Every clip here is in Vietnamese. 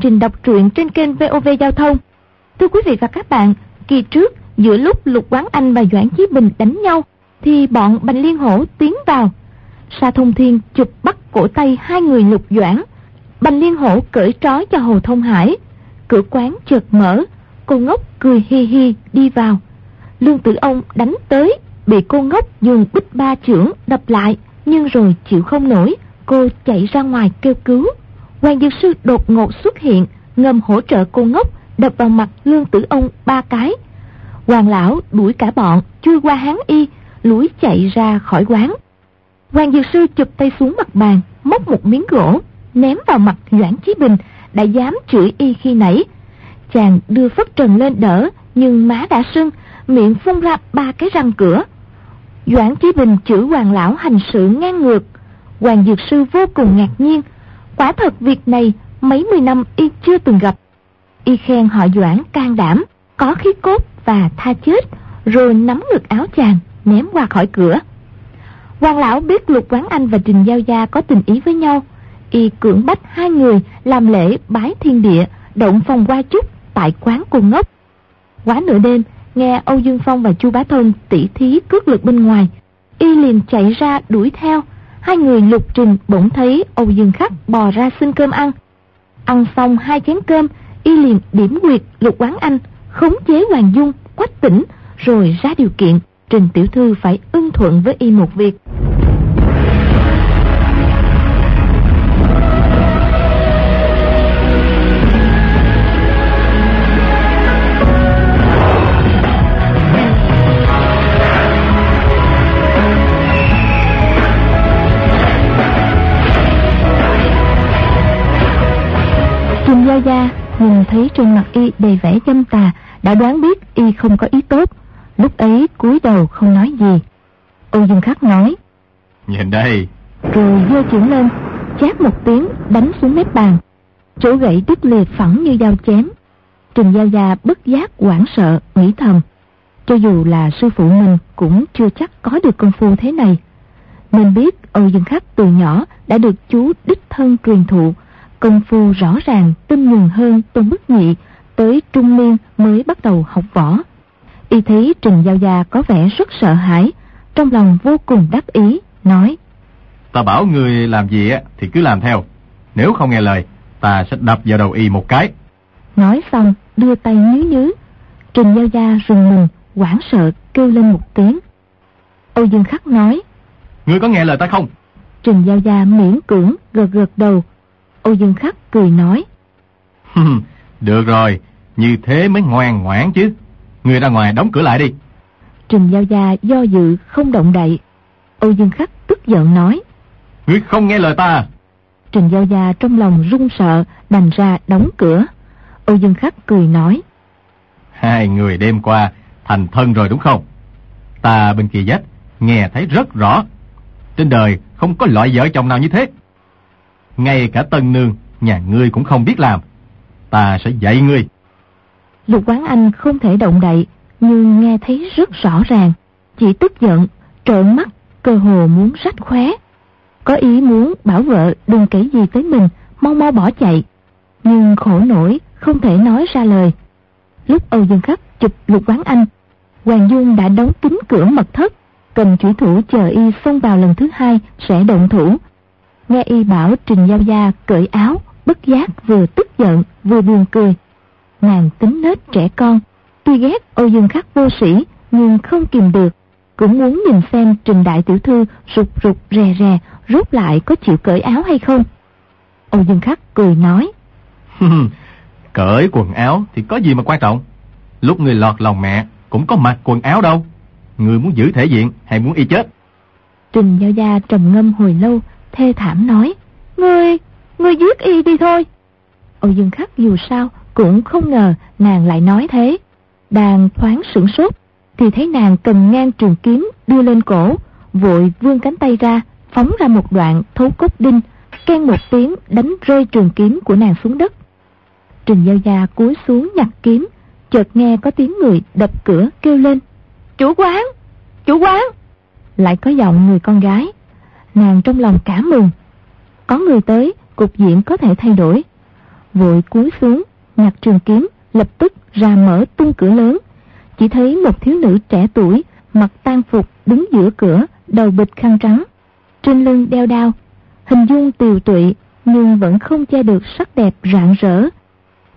trình đọc truyện trên kênh VOV Giao thông. Thưa quý vị và các bạn, kỳ trước giữa lúc Lục Quán Anh và Doãn Chí Bình đánh nhau thì bọn Bành Liên Hổ tiến vào. Sa Thông Thiên chụp bắt cổ tay hai người Lục Doãn. Bành Liên Hổ cởi trói cho Hồ Thông Hải. Cửa quán chợt mở, cô ngốc cười hi hi đi vào. Lương Tử Ông đánh tới, bị cô ngốc dùng bích ba trưởng đập lại, nhưng rồi chịu không nổi, cô chạy ra ngoài kêu cứu. Hoàng Dược Sư đột ngột xuất hiện, ngầm hỗ trợ cô ngốc, đập vào mặt Lương Tử Ông ba cái. Hoàng Lão đuổi cả bọn, chui qua hán y, lủi chạy ra khỏi quán. Hoàng Dược Sư chụp tay xuống mặt bàn, móc một miếng gỗ, ném vào mặt Doãn Chí Bình, đã dám chửi y khi nãy. Chàng đưa phất trần lên đỡ, nhưng má đã sưng, miệng phun ra ba cái răng cửa. Doãn Chí Bình chửi Hoàng Lão hành sự ngang ngược. Hoàng Dược Sư vô cùng ngạc nhiên, Quả thật việc này mấy mươi năm y chưa từng gặp. Y khen họ Doãn can đảm, có khí cốt và tha chết, rồi nắm ngực áo chàng, ném qua khỏi cửa. Hoàng lão biết Lục Quán Anh và Trình Giao Gia có tình ý với nhau, y cưỡng bách hai người làm lễ bái thiên địa, động phòng qua chúc tại quán cô ngốc. Quá nửa đêm, nghe Âu Dương Phong và Chu Bá Thông tỉ thí cướp lực bên ngoài, y liền chạy ra đuổi theo, hai người lục trình bỗng thấy Âu Dương Khắc bò ra xin cơm ăn. Ăn xong hai chén cơm, y liền điểm quyệt lục quán anh, khống chế Hoàng Dung, quách tỉnh, rồi ra điều kiện Trình Tiểu Thư phải ưng thuận với y một việc. Thấy trên mặt y đầy vẻ châm tà, đã đoán biết y không có ý tốt. Lúc ấy cúi đầu không nói gì. Âu Dương Khắc nói. Nhìn đây. Rồi giơ chuyển lên, chát một tiếng đánh xuống mép bàn. Chỗ gãy đứt liệt phẳng như dao chém. Trình Gia Gia bất giác hoảng sợ, nghĩ thầm. Cho dù là sư phụ mình cũng chưa chắc có được công phu thế này. Nên biết Âu Dương Khắc từ nhỏ đã được chú đích thân truyền thụ công phu rõ ràng tinh nhuần hơn Tôn Bức Nhị, tới trung niên mới bắt đầu học võ. Y thấy Trình Giao Gia có vẻ rất sợ hãi, trong lòng vô cùng đắc ý, nói Ta bảo người làm gì thì cứ làm theo, nếu không nghe lời, ta sẽ đập vào đầu y một cái. Nói xong, đưa tay nhứ nhứ. Trình Giao Gia rùng mình, hoảng sợ kêu lên một tiếng. Âu Dương Khắc nói Ngươi có nghe lời ta không? Trình Giao Gia miễn cưỡng gật gật đầu Âu Dương Khắc cười nói. Được rồi, như thế mới ngoan ngoãn chứ. Người ra ngoài đóng cửa lại đi. Trình Giao Gia do dự không động đậy. Âu Dương Khắc tức giận nói. Ngươi không nghe lời ta Trình Giao Gia trong lòng run sợ, đành ra đóng cửa. Âu Dương Khắc cười nói. Hai người đêm qua thành thân rồi đúng không? Ta bên kia dách, nghe thấy rất rõ. Trên đời không có loại vợ chồng nào như thế ngay cả tân nương, nhà ngươi cũng không biết làm. Ta sẽ dạy ngươi. Lục quán anh không thể động đậy, nhưng nghe thấy rất rõ ràng. Chỉ tức giận, trợn mắt, cơ hồ muốn rách khóe. Có ý muốn bảo vợ đừng kể gì tới mình, mau mau bỏ chạy. Nhưng khổ nổi, không thể nói ra lời. Lúc Âu Dương Khắc chụp lục quán anh, Hoàng Dung đã đóng kín cửa mật thất, cầm chủy thủ chờ y xông vào lần thứ hai sẽ động thủ. Nghe y bảo Trình Giao Gia cởi áo, bất giác vừa tức giận vừa buồn cười. Nàng tính nết trẻ con, tuy ghét Âu Dương Khắc vô sĩ nhưng không kìm được, cũng muốn nhìn xem Trình Đại Tiểu Thư rụt rụt rè rè rốt lại có chịu cởi áo hay không. Âu Dương Khắc cười nói. cởi quần áo thì có gì mà quan trọng. Lúc người lọt lòng mẹ cũng có mặc quần áo đâu. Người muốn giữ thể diện hay muốn y chết? Trình Giao Gia trầm ngâm hồi lâu thê thảm nói, Ngươi, ngươi giết y đi thôi. Âu Dương Khắc dù sao cũng không ngờ nàng lại nói thế. Đang thoáng sửng sốt, thì thấy nàng cầm ngang trường kiếm đưa lên cổ, vội vươn cánh tay ra, phóng ra một đoạn thấu cốt đinh, ken một tiếng đánh rơi trường kiếm của nàng xuống đất. Trình Giao Gia cúi xuống nhặt kiếm, chợt nghe có tiếng người đập cửa kêu lên. Chủ quán! Chủ quán! Lại có giọng người con gái nàng trong lòng cả mừng. Có người tới, cục diện có thể thay đổi. Vội cúi xuống, nhặt trường kiếm, lập tức ra mở tung cửa lớn. Chỉ thấy một thiếu nữ trẻ tuổi, mặc tan phục đứng giữa cửa, đầu bịch khăn trắng. Trên lưng đeo đao, hình dung tiều tụy nhưng vẫn không che được sắc đẹp rạng rỡ.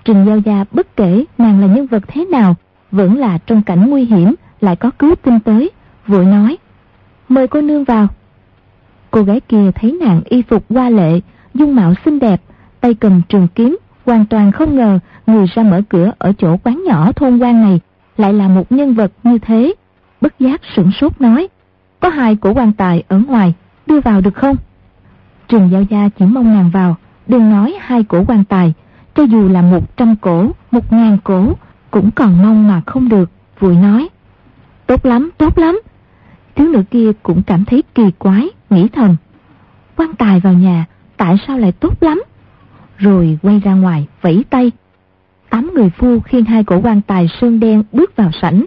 Trình Giao Gia bất kể nàng là nhân vật thế nào, vẫn là trong cảnh nguy hiểm, lại có cứu tinh tới, vội nói, mời cô nương vào. Cô gái kia thấy nàng y phục hoa lệ, dung mạo xinh đẹp, tay cầm trường kiếm, hoàn toàn không ngờ người ra mở cửa ở chỗ quán nhỏ thôn quan này lại là một nhân vật như thế. Bất giác sửng sốt nói, có hai cổ quan tài ở ngoài, đưa vào được không? Trường Giao Gia chỉ mong nàng vào, đừng nói hai cổ quan tài, cho dù là một trăm cổ, một ngàn cổ, cũng còn mong mà không được, vội nói. Tốt lắm, tốt lắm. Thiếu nữ kia cũng cảm thấy kỳ quái, nghĩ thầm. Quan tài vào nhà, tại sao lại tốt lắm? Rồi quay ra ngoài, vẫy tay. Tám người phu khiêng hai cổ quan tài sơn đen bước vào sảnh.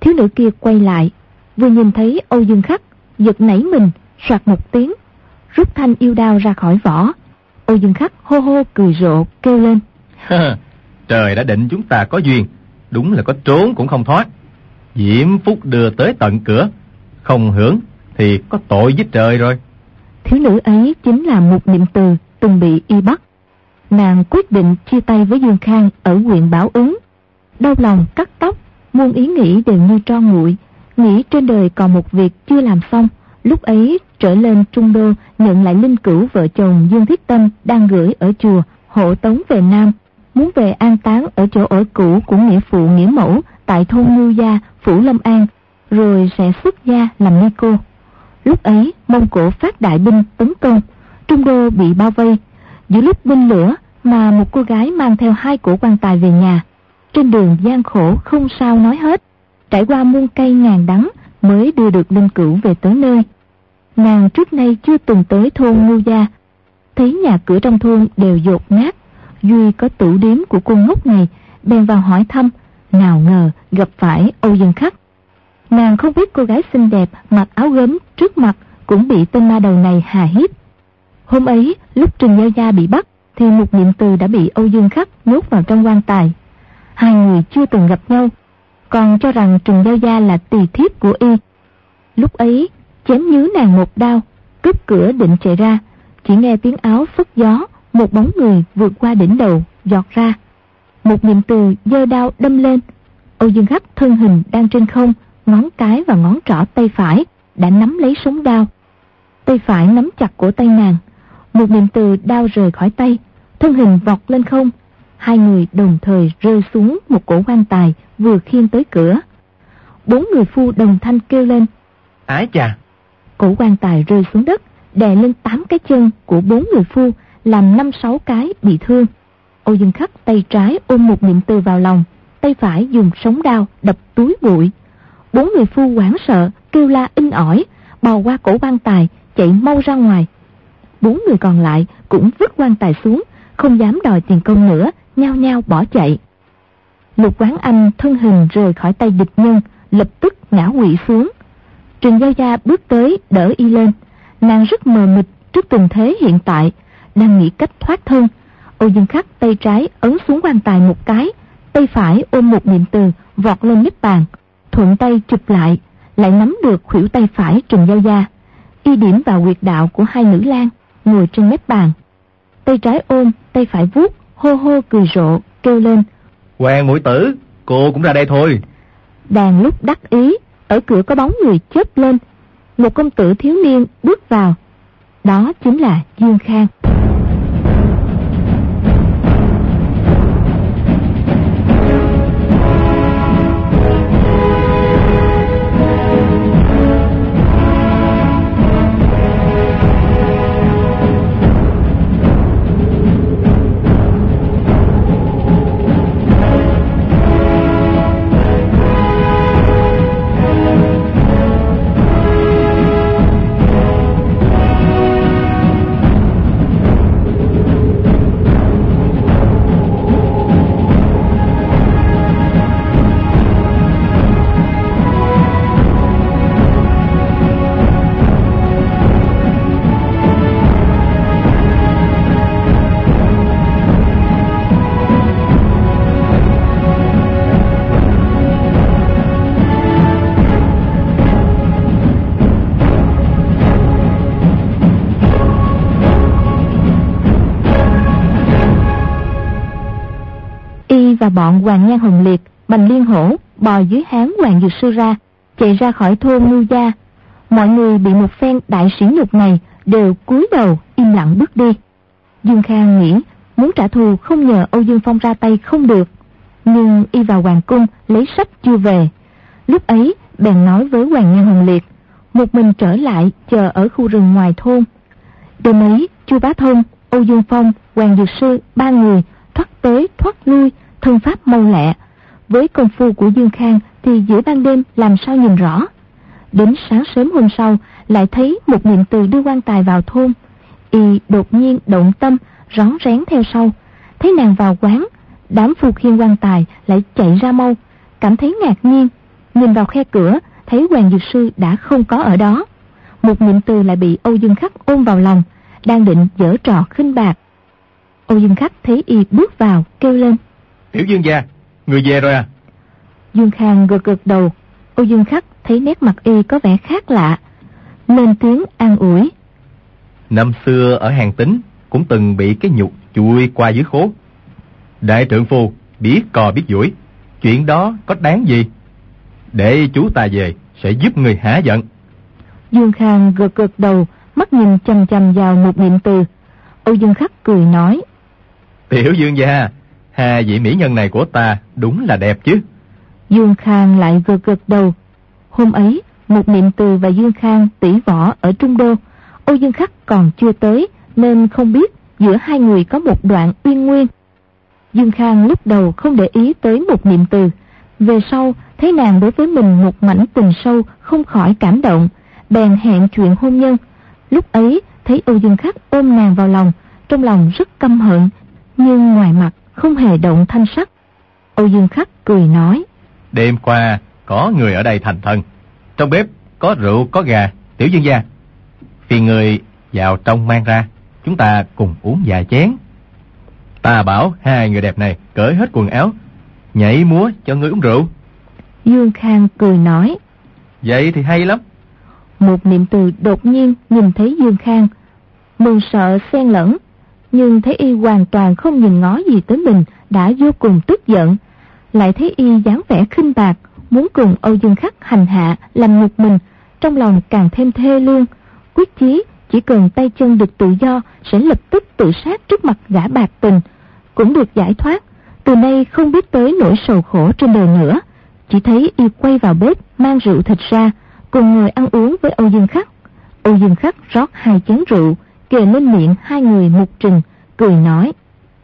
Thiếu nữ kia quay lại, vừa nhìn thấy Âu Dương Khắc, giật nảy mình, soạt một tiếng, rút thanh yêu đao ra khỏi vỏ. Âu Dương Khắc hô hô cười rộ, kêu lên. Trời đã định chúng ta có duyên, đúng là có trốn cũng không thoát. Diễm phúc đưa tới tận cửa, không hưởng thì có tội với trời rồi. Thiếu nữ ấy chính là một niệm từ từng bị y bắt. Nàng quyết định chia tay với Dương Khang ở huyện Bảo Ứng. Đau lòng cắt tóc, muôn ý nghĩ đều như tro nguội, nghĩ trên đời còn một việc chưa làm xong. Lúc ấy trở lên Trung Đô nhận lại linh cửu vợ chồng Dương Thiết Tâm đang gửi ở chùa hộ tống về Nam, muốn về an táng ở chỗ ở cũ của nghĩa phụ nghĩa mẫu tại thôn Ngưu Gia, Phủ Lâm An, rồi sẽ xuất gia làm ni cô. Lúc ấy, Mông Cổ phát đại binh tấn công, Trung Đô bị bao vây. Giữa lúc binh lửa mà một cô gái mang theo hai cổ quan tài về nhà. Trên đường gian khổ không sao nói hết, trải qua muôn cây ngàn đắng mới đưa được linh cửu về tới nơi. Nàng trước nay chưa từng tới thôn Ngưu Gia, thấy nhà cửa trong thôn đều dột nát. Duy có tủ điếm của cô ngốc này, bèn vào hỏi thăm, nào ngờ gặp phải Âu Dương Khắc. Nàng không biết cô gái xinh đẹp mặc áo gấm trước mặt cũng bị tên ma đầu này hà hiếp. Hôm ấy, lúc Trình Giao Gia bị bắt, thì một niệm từ đã bị Âu Dương Khắc nhốt vào trong quan tài. Hai người chưa từng gặp nhau, còn cho rằng Trình Giao Gia là tỳ thiếp của y. Lúc ấy, chém nhứ nàng một đao, cướp cửa định chạy ra, chỉ nghe tiếng áo phất gió, một bóng người vượt qua đỉnh đầu, giọt ra. Một niệm từ giơ đao đâm lên, Âu Dương Khắc thân hình đang trên không, ngón cái và ngón trỏ tay phải đã nắm lấy súng đao. Tay phải nắm chặt cổ tay nàng, một niệm từ đao rời khỏi tay, thân hình vọt lên không. Hai người đồng thời rơi xuống một cổ quan tài vừa khiêng tới cửa. Bốn người phu đồng thanh kêu lên. Ái chà! Cổ quan tài rơi xuống đất, đè lên tám cái chân của bốn người phu, làm năm sáu cái bị thương. Ô Dương Khắc tay trái ôm một niệm từ vào lòng, tay phải dùng sống đao đập túi bụi. Bốn người phu hoảng sợ, kêu la in ỏi, bò qua cổ quan tài, chạy mau ra ngoài. Bốn người còn lại cũng vứt quan tài xuống, không dám đòi tiền công nữa, nhao nhao bỏ chạy. Lục quán anh thân hình rời khỏi tay địch nhân, lập tức ngã quỵ xuống. Trình Giao Gia bước tới đỡ y lên, nàng rất mờ mịt trước tình thế hiện tại, đang nghĩ cách thoát thân. ô Dương Khắc tay trái ấn xuống quan tài một cái, tay phải ôm một niệm từ vọt lên nếp bàn, thuận tay chụp lại, lại nắm được khuỷu tay phải Trình Giao Gia, y điểm vào quyệt đạo của hai nữ lang ngồi trên mép bàn. Tay trái ôm, tay phải vuốt, hô hô cười rộ, kêu lên. Hoàng mũi tử, cô cũng ra đây thôi. Đàn lúc đắc ý, ở cửa có bóng người chớp lên. Một công tử thiếu niên bước vào. Đó chính là Dương Khang. Hoàng Nhan Hồng Liệt, Bành Liên Hổ bò dưới háng Hoàng Dược Sư ra, chạy ra khỏi thôn Ngưu Gia. Mọi người bị một phen đại sĩ nhục này đều cúi đầu im lặng bước đi. Dương Khang nghĩ muốn trả thù không nhờ Âu Dương Phong ra tay không được, nhưng y vào hoàng cung lấy sách chưa về. Lúc ấy bèn nói với Hoàng Nhan Hồng Liệt, một mình trở lại chờ ở khu rừng ngoài thôn. Đêm ấy, Chu Bá Thông, Âu Dương Phong, Hoàng Dược Sư, ba người thoát tới thoát lui, thân pháp mau lẹ. Với công phu của Dương Khang thì giữa ban đêm làm sao nhìn rõ. Đến sáng sớm hôm sau lại thấy một niệm từ đưa quan tài vào thôn. Y đột nhiên động tâm, rón rén theo sau. Thấy nàng vào quán, đám phu khiên quan tài lại chạy ra mau, cảm thấy ngạc nhiên. Nhìn vào khe cửa, thấy Hoàng Dược Sư đã không có ở đó. Một niệm từ lại bị Âu Dương Khắc ôm vào lòng, đang định dở trò khinh bạc. Âu Dương Khắc thấy y bước vào, kêu lên. Tiểu Dương gia, người về rồi à? Dương Khang gật gật đầu, Âu Dương Khắc thấy nét mặt y có vẻ khác lạ, lên tiếng an ủi. Năm xưa ở hàng tính cũng từng bị cái nhục chui qua dưới khố. Đại trượng phu biết cò biết duỗi, chuyện đó có đáng gì? Để chú ta về sẽ giúp người hả giận. Dương Khang gật gật đầu, mắt nhìn chầm chầm vào một niệm từ. Âu Dương Khắc cười nói. Tiểu Dương gia, Hà vị mỹ nhân này của ta đúng là đẹp chứ. Dương Khang lại gật gật đầu. Hôm ấy, một niệm từ và Dương Khang tỷ võ ở Trung Đô. Âu Dương Khắc còn chưa tới nên không biết giữa hai người có một đoạn uyên nguyên. Dương Khang lúc đầu không để ý tới một niệm từ. Về sau, thấy nàng đối với mình một mảnh tình sâu không khỏi cảm động, bèn hẹn chuyện hôn nhân. Lúc ấy, thấy Âu Dương Khắc ôm nàng vào lòng, trong lòng rất căm hận, nhưng ngoài mặt không hề động thanh sắc. Âu Dương Khắc cười nói. Đêm qua, có người ở đây thành thân. Trong bếp có rượu, có gà, tiểu dương gia. Phiền người vào trong mang ra, chúng ta cùng uống vài chén. Ta bảo hai người đẹp này cởi hết quần áo, nhảy múa cho người uống rượu. Dương Khang cười nói. Vậy thì hay lắm. Một niệm từ đột nhiên nhìn thấy Dương Khang, mừng sợ xen lẫn, nhưng thấy y hoàn toàn không nhìn ngó gì tới mình đã vô cùng tức giận. Lại thấy y dáng vẻ khinh bạc, muốn cùng Âu Dương Khắc hành hạ, làm nhục mình, trong lòng càng thêm thê lương. Quyết chí chỉ cần tay chân được tự do sẽ lập tức tự sát trước mặt gã bạc tình, cũng được giải thoát. Từ nay không biết tới nỗi sầu khổ trên đời nữa. Chỉ thấy y quay vào bếp mang rượu thịt ra, cùng người ăn uống với Âu Dương Khắc. Âu Dương Khắc rót hai chén rượu, kề lên miệng hai người một trình, cười nói.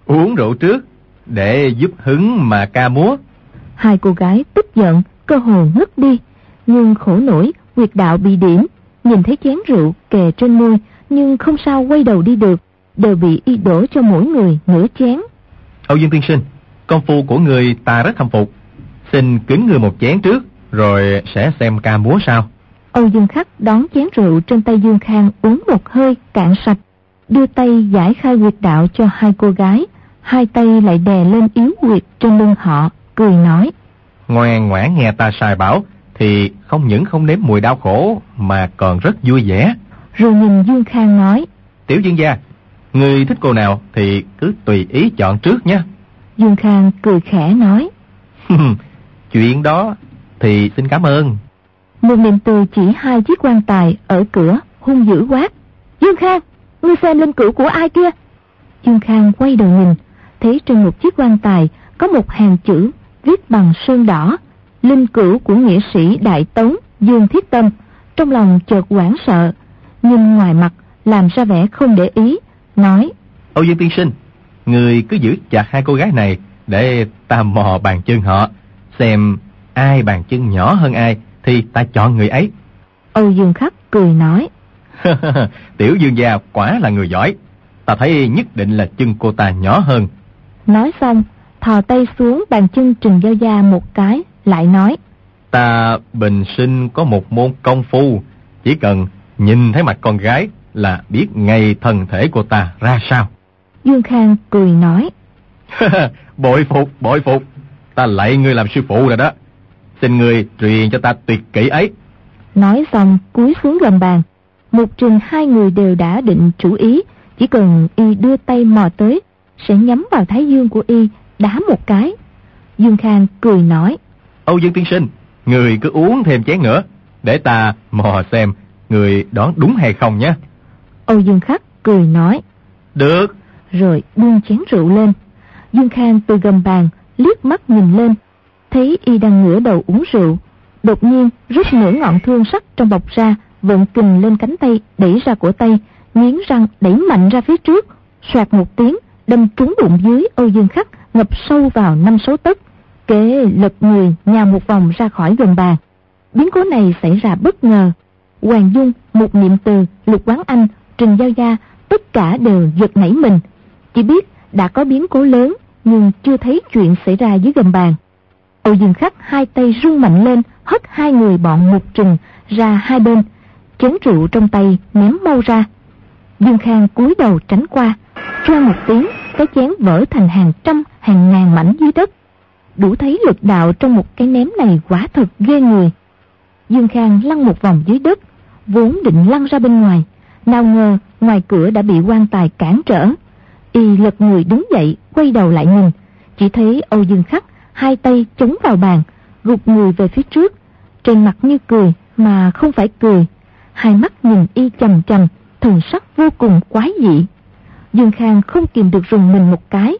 Uống rượu trước, để giúp hứng mà ca múa. Hai cô gái tức giận, cơ hồ ngất đi, nhưng khổ nổi, quyệt đạo bị điểm, nhìn thấy chén rượu kề trên môi, nhưng không sao quay đầu đi được, đều bị y đổ cho mỗi người nửa chén. Âu Dương Tiên Sinh, công phu của người ta rất khâm phục. Xin kính người một chén trước, rồi sẽ xem ca múa sao. Âu Dương Khắc đón chén rượu trên tay Dương Khang uống một hơi cạn sạch, đưa tay giải khai quyệt đạo cho hai cô gái, hai tay lại đè lên yếu quyệt trên lưng họ, cười nói. Ngoan ngoãn nghe ta sai bảo, thì không những không nếm mùi đau khổ, mà còn rất vui vẻ. Rồi nhìn Dương Khang nói. Tiểu Dương gia, người thích cô nào thì cứ tùy ý chọn trước nhé. Dương Khang cười khẽ nói. Chuyện đó thì xin cảm ơn. Lương niệm từ chỉ hai chiếc quan tài ở cửa, hung dữ quát. Dương Khang, ngươi xem linh cửu của ai kia? Dương Khang quay đầu nhìn, thấy trên một chiếc quan tài có một hàng chữ viết bằng sơn đỏ, linh cửu của nghĩa sĩ Đại Tống Dương Thiết Tâm, trong lòng chợt hoảng sợ, nhưng ngoài mặt làm ra vẻ không để ý, nói: "Âu Dương tiên sinh, người cứ giữ chặt hai cô gái này để ta mò bàn chân họ, xem ai bàn chân nhỏ hơn ai thì ta chọn người ấy." Âu Dương Khắc cười nói: "Tiểu Dương gia quả là người giỏi, ta thấy nhất định là chân cô ta nhỏ hơn." Nói xong, thò tay xuống bàn chân Trừng Giao Gia một cái, lại nói. Ta bình sinh có một môn công phu, chỉ cần nhìn thấy mặt con gái là biết ngay thân thể của ta ra sao. Dương Khang cười nói. bội phục, bội phục, ta lạy ngươi làm sư phụ rồi đó. Xin ngươi truyền cho ta tuyệt kỹ ấy. Nói xong cúi xuống gầm bàn. Một trình hai người đều đã định chủ ý, chỉ cần y đưa tay mò tới, sẽ nhắm vào thái dương của y, đá một cái. Dương Khang cười nói. Âu Dương tiên sinh, người cứ uống thêm chén nữa, để ta mò xem người đoán đúng hay không nhé. Âu Dương Khắc cười nói. Được. Rồi buông chén rượu lên. Dương Khang từ gầm bàn, liếc mắt nhìn lên, thấy y đang ngửa đầu uống rượu. Đột nhiên rút nửa ngọn thương sắt trong bọc ra, vận kình lên cánh tay, đẩy ra cổ tay, nghiến răng đẩy mạnh ra phía trước, soạt một tiếng, đâm trúng bụng dưới Âu Dương Khắc ngập sâu vào năm số tấc. Kế lật người nhào một vòng ra khỏi gần bàn. Biến cố này xảy ra bất ngờ. Hoàng Dung, một niệm từ, Lục Quán Anh, Trình Giao Gia, tất cả đều giật nảy mình. Chỉ biết đã có biến cố lớn, nhưng chưa thấy chuyện xảy ra dưới gầm bàn. Âu Dương Khắc hai tay rung mạnh lên, hất hai người bọn một trừng ra hai bên, chén rượu trong tay ném mau ra. Dương Khang cúi đầu tránh qua, choang một tiếng, cái chén vỡ thành hàng trăm, hàng ngàn mảnh dưới đất. Đủ thấy lực đạo trong một cái ném này quả thật ghê người. Dương Khang lăn một vòng dưới đất, vốn định lăn ra bên ngoài, nào ngờ ngoài cửa đã bị quan tài cản trở. Y lật người đứng dậy, quay đầu lại nhìn, chỉ thấy Âu Dương Khắc hai tay chống vào bàn, gục người về phía trước, trên mặt như cười mà không phải cười, hai mắt nhìn y chằm chằm, thần sắc vô cùng quái dị. Dương Khang không kìm được rùng mình một cái,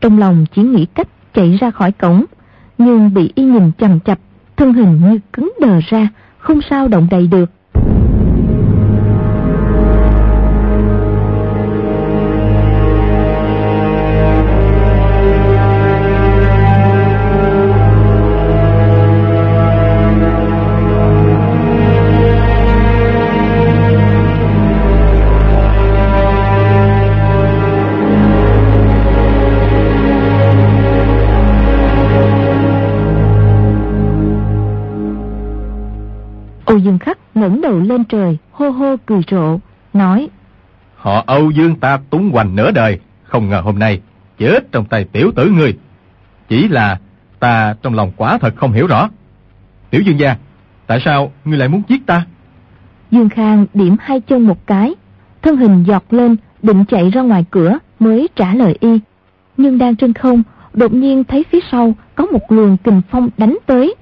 trong lòng chỉ nghĩ cách chạy ra khỏi cổng, nhưng bị y nhìn chằm chập, thân hình như cứng đờ ra, không sao động đậy được. Âu Dương Khắc ngẩng đầu lên trời, hô hô cười rộ, nói Họ Âu Dương ta túng hoành nửa đời, không ngờ hôm nay chết trong tay tiểu tử ngươi. Chỉ là ta trong lòng quả thật không hiểu rõ. Tiểu Dương gia, tại sao ngươi lại muốn giết ta? Dương Khang điểm hai chân một cái, thân hình giọt lên, định chạy ra ngoài cửa mới trả lời y. Nhưng đang trên không, đột nhiên thấy phía sau có một luồng kình phong đánh tới.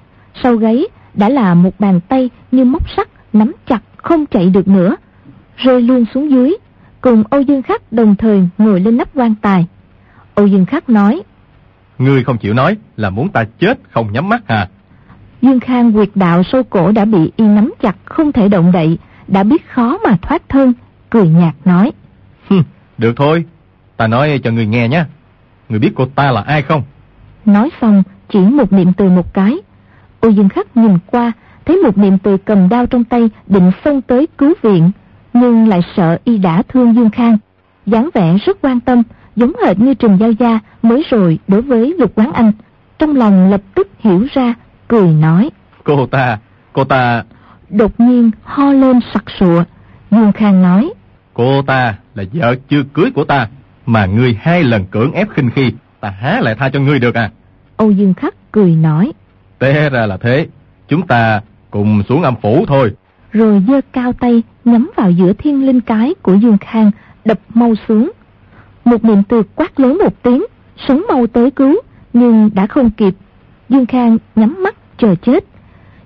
Sau gáy đã là một bàn tay như móc sắt nắm chặt không chạy được nữa, rơi luôn xuống dưới, cùng Âu Dương Khắc đồng thời ngồi lên nắp quan tài. Âu Dương Khắc nói, Ngươi không chịu nói là muốn ta chết không nhắm mắt à? Dương Khang quyệt đạo sâu cổ đã bị y nắm chặt không thể động đậy, đã biết khó mà thoát thân, cười nhạt nói. được thôi, ta nói cho người nghe nhé. Người biết cô ta là ai không? Nói xong, chỉ một niệm từ một cái, Âu Dương Khắc nhìn qua, thấy một niệm từ cầm đao trong tay định xông tới cứu viện, nhưng lại sợ y đã thương Dương Khang. dáng vẻ rất quan tâm, giống hệt như Trình Giao Gia mới rồi đối với Lục Quán Anh. Trong lòng lập tức hiểu ra, cười nói. Cô ta, cô ta... Đột nhiên ho lên sặc sụa, Dương Khang nói. Cô ta là vợ chưa cưới của ta, mà ngươi hai lần cưỡng ép khinh khi, ta há lại tha cho ngươi được à? Âu Dương Khắc cười nói. Té ra là thế, chúng ta cùng xuống âm phủ thôi. Rồi giơ cao tay nhắm vào giữa thiên linh cái của Dương Khang, đập mau xuống. Một niệm từ quát lớn một tiếng, sống mau tới cứu, nhưng đã không kịp. Dương Khang nhắm mắt chờ chết.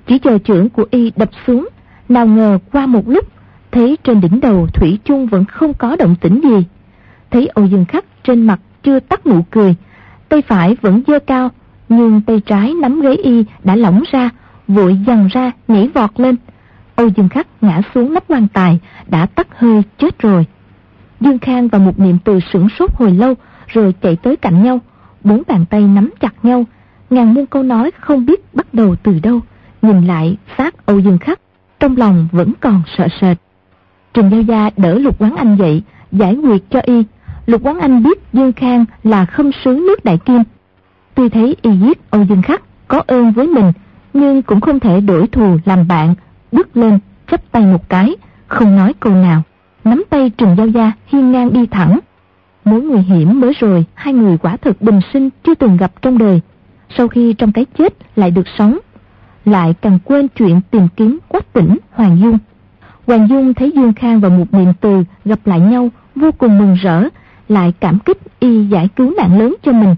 Chỉ chờ trưởng của y đập xuống, nào ngờ qua một lúc, thấy trên đỉnh đầu Thủy chung vẫn không có động tĩnh gì. Thấy Âu Dương Khắc trên mặt chưa tắt nụ cười, tay phải vẫn dơ cao, nhưng tay trái nắm ghế y đã lỏng ra, vội dằn ra, nhảy vọt lên. Âu Dương Khắc ngã xuống nắp quan tài, đã tắt hơi chết rồi. Dương Khang và một niệm từ sửng sốt hồi lâu, rồi chạy tới cạnh nhau, bốn bàn tay nắm chặt nhau, ngàn muôn câu nói không biết bắt đầu từ đâu. Nhìn lại xác Âu Dương Khắc, trong lòng vẫn còn sợ sệt. Trình Giao Gia đỡ Lục Quán Anh dậy, giải quyết cho y. Lục Quán Anh biết Dương Khang là khâm sứ nước Đại Kim, Tuy thấy y giết Âu Dương Khắc có ơn với mình, nhưng cũng không thể đổi thù làm bạn, bước lên, chắp tay một cái, không nói câu nào. Nắm tay Trừng Giao Gia hiên ngang đi thẳng. Mối nguy hiểm mới rồi, hai người quả thực bình sinh chưa từng gặp trong đời. Sau khi trong cái chết lại được sống, lại càng quên chuyện tìm kiếm quách tỉnh Hoàng Dung. Hoàng Dung thấy Dương Khang và một niệm từ gặp lại nhau vô cùng mừng rỡ, lại cảm kích y giải cứu nạn lớn cho mình.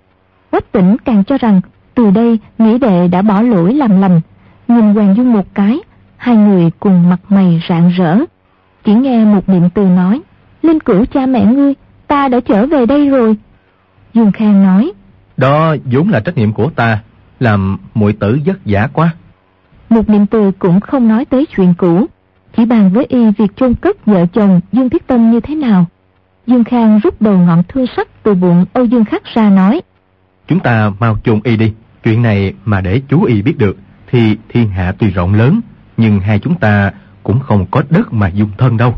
Quách tỉnh càng cho rằng Từ đây, nghĩ đệ đã bỏ lỗi làm lầm. Nhìn Hoàng Dung một cái, hai người cùng mặt mày rạng rỡ. Chỉ nghe một niệm từ nói, Linh cửu cha mẹ ngươi, ta đã trở về đây rồi. Dương Khang nói, Đó vốn là trách nhiệm của ta, làm muội tử vất vả quá. Một niệm từ cũng không nói tới chuyện cũ, chỉ bàn với y việc chôn cất vợ chồng Dương Thiết Tâm như thế nào. Dương Khang rút đầu ngọn thương sắt từ bụng Âu Dương Khắc ra nói. Chúng ta mau chôn y đi, chuyện này mà để chú y biết được, thì thiên hạ tuy rộng lớn, nhưng hai chúng ta cũng không có đất mà dung thân đâu.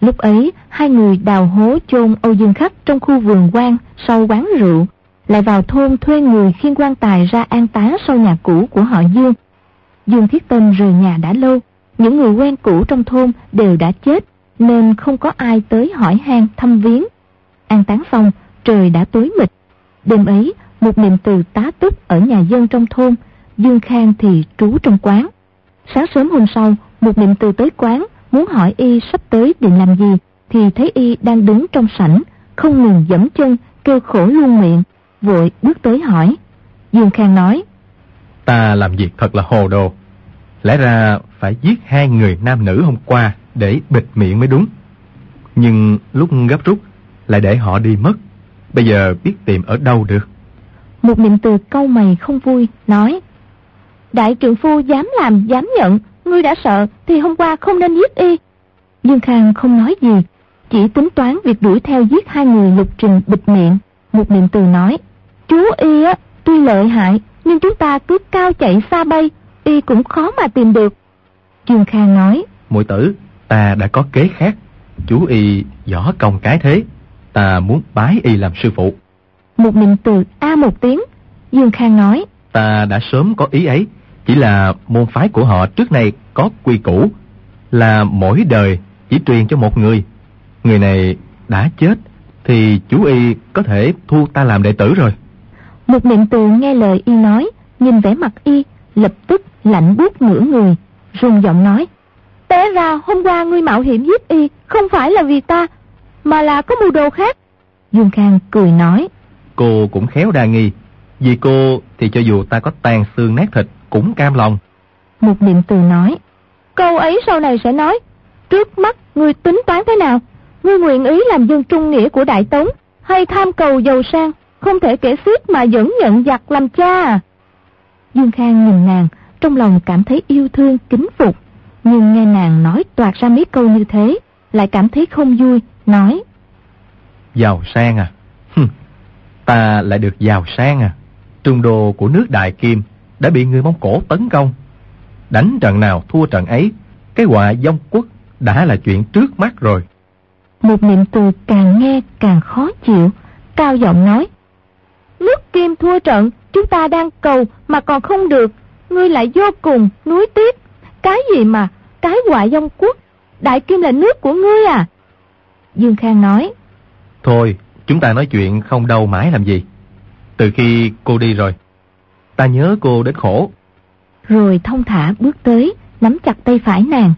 Lúc ấy, hai người đào hố chôn Âu Dương Khắc trong khu vườn quan sau quán rượu, lại vào thôn thuê người khiêng quan tài ra an táng sau nhà cũ của họ Dương. Dương Thiết Tâm rời nhà đã lâu, những người quen cũ trong thôn đều đã chết, nên không có ai tới hỏi han thăm viếng. An táng xong, trời đã tối mịt. Đêm ấy, một niệm từ tá túc ở nhà dân trong thôn, Dương Khang thì trú trong quán. Sáng sớm hôm sau, một niệm từ tới quán, muốn hỏi y sắp tới định làm gì, thì thấy y đang đứng trong sảnh, không ngừng dẫm chân, kêu khổ luôn miệng, vội bước tới hỏi. Dương Khang nói, Ta làm việc thật là hồ đồ. Lẽ ra phải giết hai người nam nữ hôm qua để bịt miệng mới đúng. Nhưng lúc gấp rút lại để họ đi mất. Bây giờ biết tìm ở đâu được. Một niệm từ câu mày không vui, nói Đại trưởng phu dám làm, dám nhận, ngươi đã sợ thì hôm qua không nên giết y. Dương Khang không nói gì, chỉ tính toán việc đuổi theo giết hai người lục trình bịt miệng. Một niệm từ nói, chú y á, tuy lợi hại, nhưng chúng ta cứ cao chạy xa bay, y cũng khó mà tìm được. Dương Khang nói, muội tử, ta đã có kế khác. Chú y võ công cái thế, ta muốn bái y làm sư phụ. Một niệm từ A một tiếng, Dương Khang nói, Ta đã sớm có ý ấy, chỉ là môn phái của họ trước này có quy củ, là mỗi đời chỉ truyền cho một người. Người này đã chết, thì chú y có thể thu ta làm đệ tử rồi. Một niệm từ nghe lời y nói, nhìn vẻ mặt y, lập tức lạnh buốt nửa người, rung giọng nói. Té ra hôm qua ngươi mạo hiểm giết y, không phải là vì ta, mà là có mưu đồ khác. Dương Khang cười nói. Cô cũng khéo đa nghi, vì cô thì cho dù ta có tàn xương nát thịt cũng cam lòng. Một niệm từ nói. Câu ấy sau này sẽ nói. Trước mắt ngươi tính toán thế nào? Ngươi nguyện ý làm dân trung nghĩa của Đại Tống, hay tham cầu giàu sang, không thể kể xiết mà vẫn nhận giặc làm cha à? Dương Khang nhìn nàng, trong lòng cảm thấy yêu thương, kính phục. Nhưng nghe nàng nói toạt ra mấy câu như thế, lại cảm thấy không vui, nói. Giàu sang à? Ta lại được giàu sang à? Trung đô của nước Đại Kim đã bị người Mông Cổ tấn công. Đánh trận nào thua trận ấy, cái họa dông quốc đã là chuyện trước mắt rồi. Một niệm từ càng nghe càng khó chịu, cao giọng nói. Nước Kim thua trận, chúng ta đang cầu mà còn không được, ngươi lại vô cùng nuối tiếc. Cái gì mà, cái họa dông quốc, Đại Kim là nước của ngươi à? Dương Khang nói. Thôi, chúng ta nói chuyện không đâu mãi làm gì. Từ khi cô đi rồi, ta nhớ cô đến khổ. Rồi thông thả bước tới, nắm chặt tay phải nàng.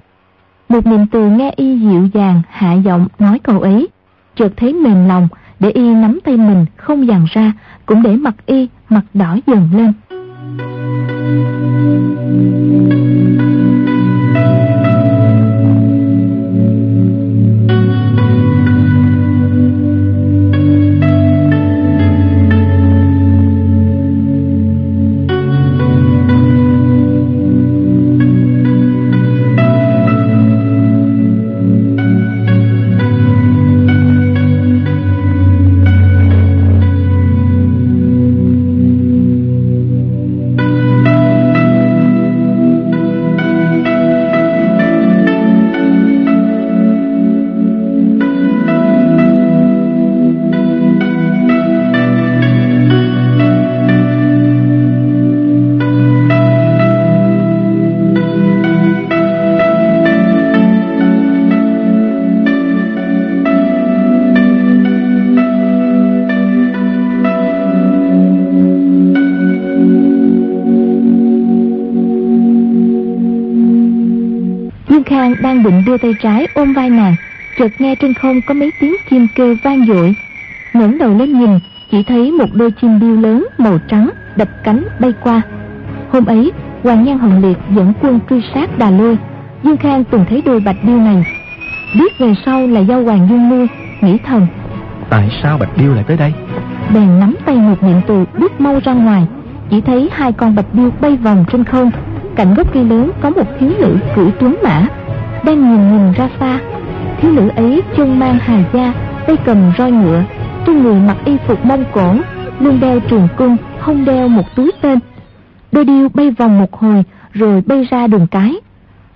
Một niềm từ nghe y dịu dàng, hạ giọng nói câu ấy. Chợt thấy mềm lòng, để y nắm tay mình không dàn ra, cũng để mặt y mặt đỏ dần lên. Dương đưa tay trái ôm vai nàng, chợt nghe trên không có mấy tiếng chim kêu vang dội. ngẩng đầu lên nhìn, chỉ thấy một đôi chim điêu lớn màu trắng đập cánh bay qua. Hôm ấy, Hoàng Nhan Hồng Liệt dẫn quân truy sát Đà Lôi. Dương Khang từng thấy đôi bạch điêu này. Biết về sau là do Hoàng Dương nuôi, nghĩ thầm. Tại sao bạch điêu lại tới đây? Bèn nắm tay một niệm tù bước mau ra ngoài. Chỉ thấy hai con bạch điêu bay vòng trên không. Cạnh gốc cây lớn có một thiếu nữ cưỡi tuấn mã, đang nhìn nhìn ra xa. Thiếu nữ ấy chân mang hài da, tay cầm roi ngựa, trên người mặc y phục mông cổ, lưng đeo trường cung, không đeo một túi tên. Đôi điêu bay vòng một hồi rồi bay ra đường cái.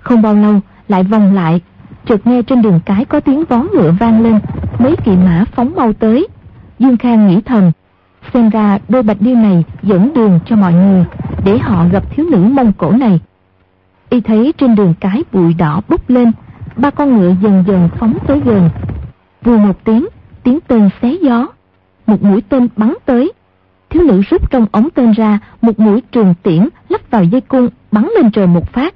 Không bao lâu lại vòng lại, chợt nghe trên đường cái có tiếng vó ngựa vang lên, mấy kỵ mã phóng mau tới. Dương Khang nghĩ thầm, xem ra đôi bạch điêu này dẫn đường cho mọi người để họ gặp thiếu nữ mông cổ này. Y thấy trên đường cái bụi đỏ bốc lên, ba con ngựa dần dần phóng tới gần. Vừa một tiếng, tiếng tên xé gió. Một mũi tên bắn tới. Thiếu nữ rút trong ống tên ra một mũi trường tiễn lắp vào dây cung bắn lên trời một phát.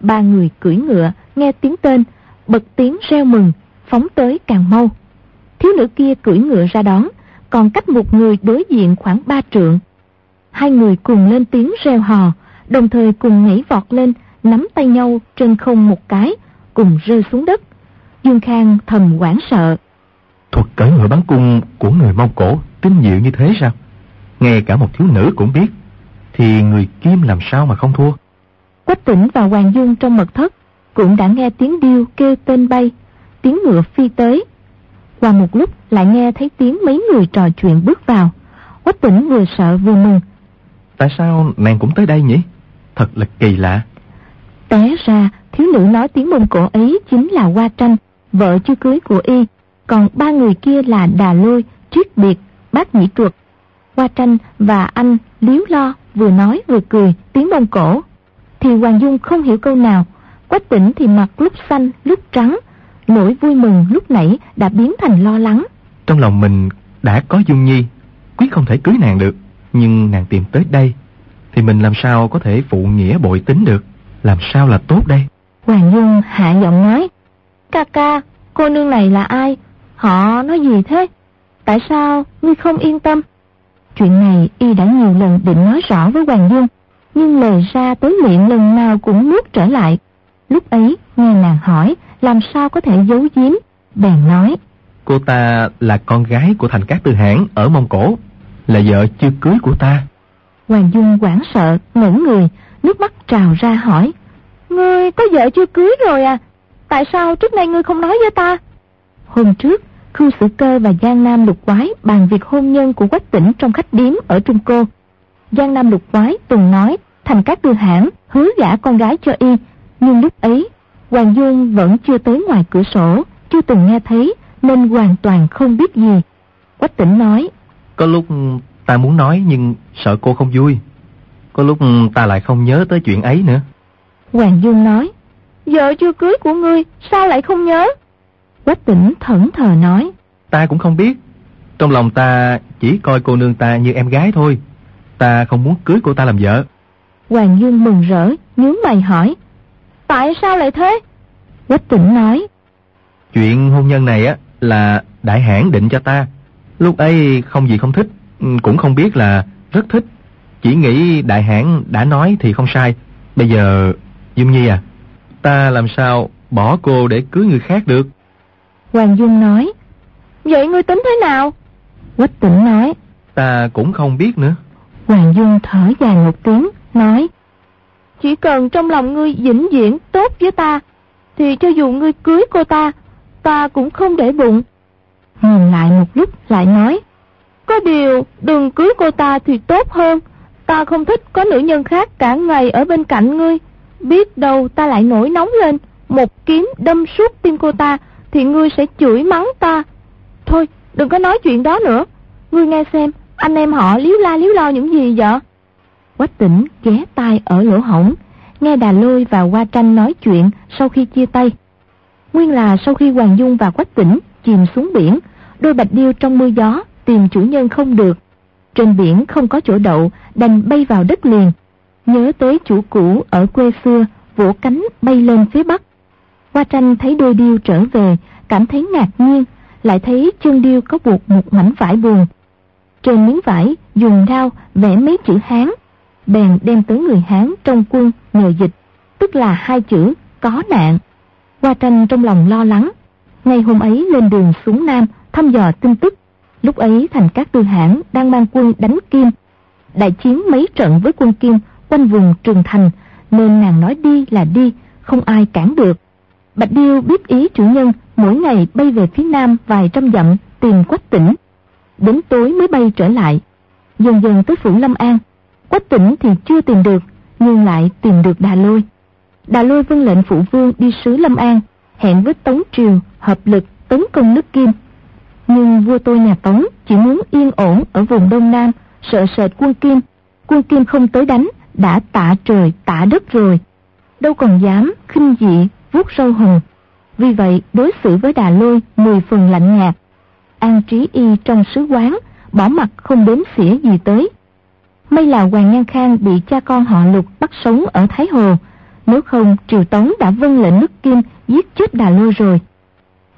Ba người cưỡi ngựa, nghe tiếng tên, bật tiếng reo mừng, phóng tới càng mau. Thiếu nữ kia cưỡi ngựa ra đón, còn cách một người đối diện khoảng ba trượng. Hai người cùng lên tiếng reo hò, đồng thời cùng nhảy vọt lên, nắm tay nhau trên không một cái, cùng rơi xuống đất. Dương Khang thầm hoảng sợ. Thuật cởi ngựa bắn cung của người Mông Cổ tinh diệu như thế sao? Ngay cả một thiếu nữ cũng biết, thì người Kim làm sao mà không thua? Quách tỉnh và Hoàng Dung trong mật thất cũng đã nghe tiếng điêu kêu tên bay, tiếng ngựa phi tới. Qua một lúc lại nghe thấy tiếng mấy người trò chuyện bước vào. Quách tỉnh vừa sợ vừa mừng. Tại sao nàng cũng tới đây nhỉ? Thật là kỳ lạ. Té ra thiếu nữ nói tiếng Mông Cổ ấy chính là Hoa Tranh, vợ chưa cưới của y, còn ba người kia là Đà Lôi, Triết Biệt, Bác Nhĩ Truật. Hoa Tranh và anh Liếu Lo vừa nói vừa cười tiếng Mông Cổ. Thì Hoàng Dung không hiểu câu nào, Quách tỉnh thì mặt lúc xanh lúc trắng, nỗi vui mừng lúc nãy đã biến thành lo lắng. Trong lòng mình đã có Dung Nhi, quyết không thể cưới nàng được, nhưng nàng tìm tới đây, thì mình làm sao có thể phụ nghĩa bội tính được, làm sao là tốt đây? Hoàng Dung hạ giọng nói, ca ca, cô nương này là ai? Họ nói gì thế? Tại sao ngươi không yên tâm? Chuyện này y đã nhiều lần định nói rõ với Hoàng Dung, nhưng lời ra tới miệng lần nào cũng nuốt trở lại. Lúc ấy nghe nàng hỏi, làm sao có thể giấu giếm, bèn nói. Cô ta là con gái của thành cát tư hãn ở Mông Cổ, là vợ chưa cưới của ta. Hoàng Dung hoảng sợ, ngẩn người, nước mắt trào ra hỏi. Ngươi có vợ chưa cưới rồi à? Tại sao trước nay ngươi không nói với ta? Hôm trước, Khương Sử Cơ và Giang Nam Lục Quái bàn việc hôn nhân của Quách Tỉnh trong khách điếm ở Trung Cô. Giang Nam Lục Quái từng nói thành các tư hãng hứa gả con gái cho y, nhưng lúc ấy Hoàng Dung vẫn chưa tới ngoài cửa sổ, chưa từng nghe thấy nên hoàn toàn không biết gì. Quách Tỉnh nói: "Có lúc ta muốn nói nhưng sợ cô không vui. Có lúc ta lại không nhớ tới chuyện ấy nữa." Hoàng Dương nói: "Vợ chưa cưới của ngươi sao lại không nhớ?" Quách tỉnh thẫn thờ nói. Ta cũng không biết. Trong lòng ta chỉ coi cô nương ta như em gái thôi. Ta không muốn cưới cô ta làm vợ. Hoàng Dương mừng rỡ, nhướng mày hỏi. Tại sao lại thế? Quách tỉnh nói. Chuyện hôn nhân này á là đại hãn định cho ta. Lúc ấy không gì không thích, cũng không biết là rất thích. Chỉ nghĩ đại hãn đã nói thì không sai. Bây giờ, Dung Nhi à, ta làm sao bỏ cô để cưới người khác được? Hoàng Dung nói. Vậy ngươi tính thế nào? Quách tỉnh nói. Ta cũng không biết nữa. Hoàng Dung thở dài một tiếng, nói. Chỉ cần trong lòng ngươi vĩnh viễn tốt với ta, thì cho dù ngươi cưới cô ta, ta cũng không để bụng. Ngừng lại một lúc lại nói. Có điều, đừng cưới cô ta thì tốt hơn. Ta không thích có nữ nhân khác cả ngày ở bên cạnh ngươi. Biết đâu ta lại nổi nóng lên, một kiếm đâm suốt tim cô ta, thì ngươi sẽ chửi mắng ta. Thôi, đừng có nói chuyện đó nữa. Ngươi nghe xem, anh em họ liếu la liếu lo những gì vậy? Quách tỉnh ghé tai ở lỗ hổng, nghe Đà Lôi và Hoa Tranh nói chuyện sau khi chia tay. Nguyên là sau khi Hoàng Dung và Quách tỉnh chìm xuống biển, đôi bạch điêu trong mưa gió tìm chủ nhân không được. Trên biển không có chỗ đậu, đành bay vào đất liền. Nhớ tới chủ cũ ở quê xưa, vỗ cánh bay lên phía bắc. Hoa tranh thấy đôi điêu trở về, cảm thấy ngạc nhiên, lại thấy chân điêu có buộc một mảnh vải buồn. Trên miếng vải dùng đao vẽ mấy chữ Hán, bèn đem tới người Hán trong quân nhờ dịch, tức là hai chữ có nạn. Hoa tranh trong lòng lo lắng, ngày hôm ấy lên đường xuống Nam thăm dò tin tức. Lúc ấy thành các tư hãn đang mang quân đánh Kim. Đại chiến mấy trận với quân Kim quanh vùng Trường Thành, nên nàng nói đi là đi, không ai cản được. Bạch Điêu biết ý chủ nhân mỗi ngày bay về phía nam vài trăm dặm tìm quách tỉnh. Đến tối mới bay trở lại. Dần dần tới phủ Lâm An. Quách tỉnh thì chưa tìm được, nhưng lại tìm được Đà Lôi. Đà Lôi vân lệnh phụ vương đi sứ Lâm An, hẹn với Tống Triều hợp lực tấn công nước Kim. Nhưng vua tôi nhà Tống chỉ muốn yên ổn ở vùng Đông Nam, sợ sệt quân Kim. Quân Kim không tới đánh, đã tạ trời tạ đất rồi. Đâu còn dám khinh dị vuốt râu hùng. Vì vậy đối xử với Đà Lôi mười phần lạnh nhạt. An trí y trong sứ quán, bỏ mặt không đếm xỉa gì tới. May là Hoàng Nhan Khang bị cha con họ lục bắt sống ở Thái Hồ, nếu không Triều Tống đã vâng lệnh nước Kim giết chết Đà Lôi rồi.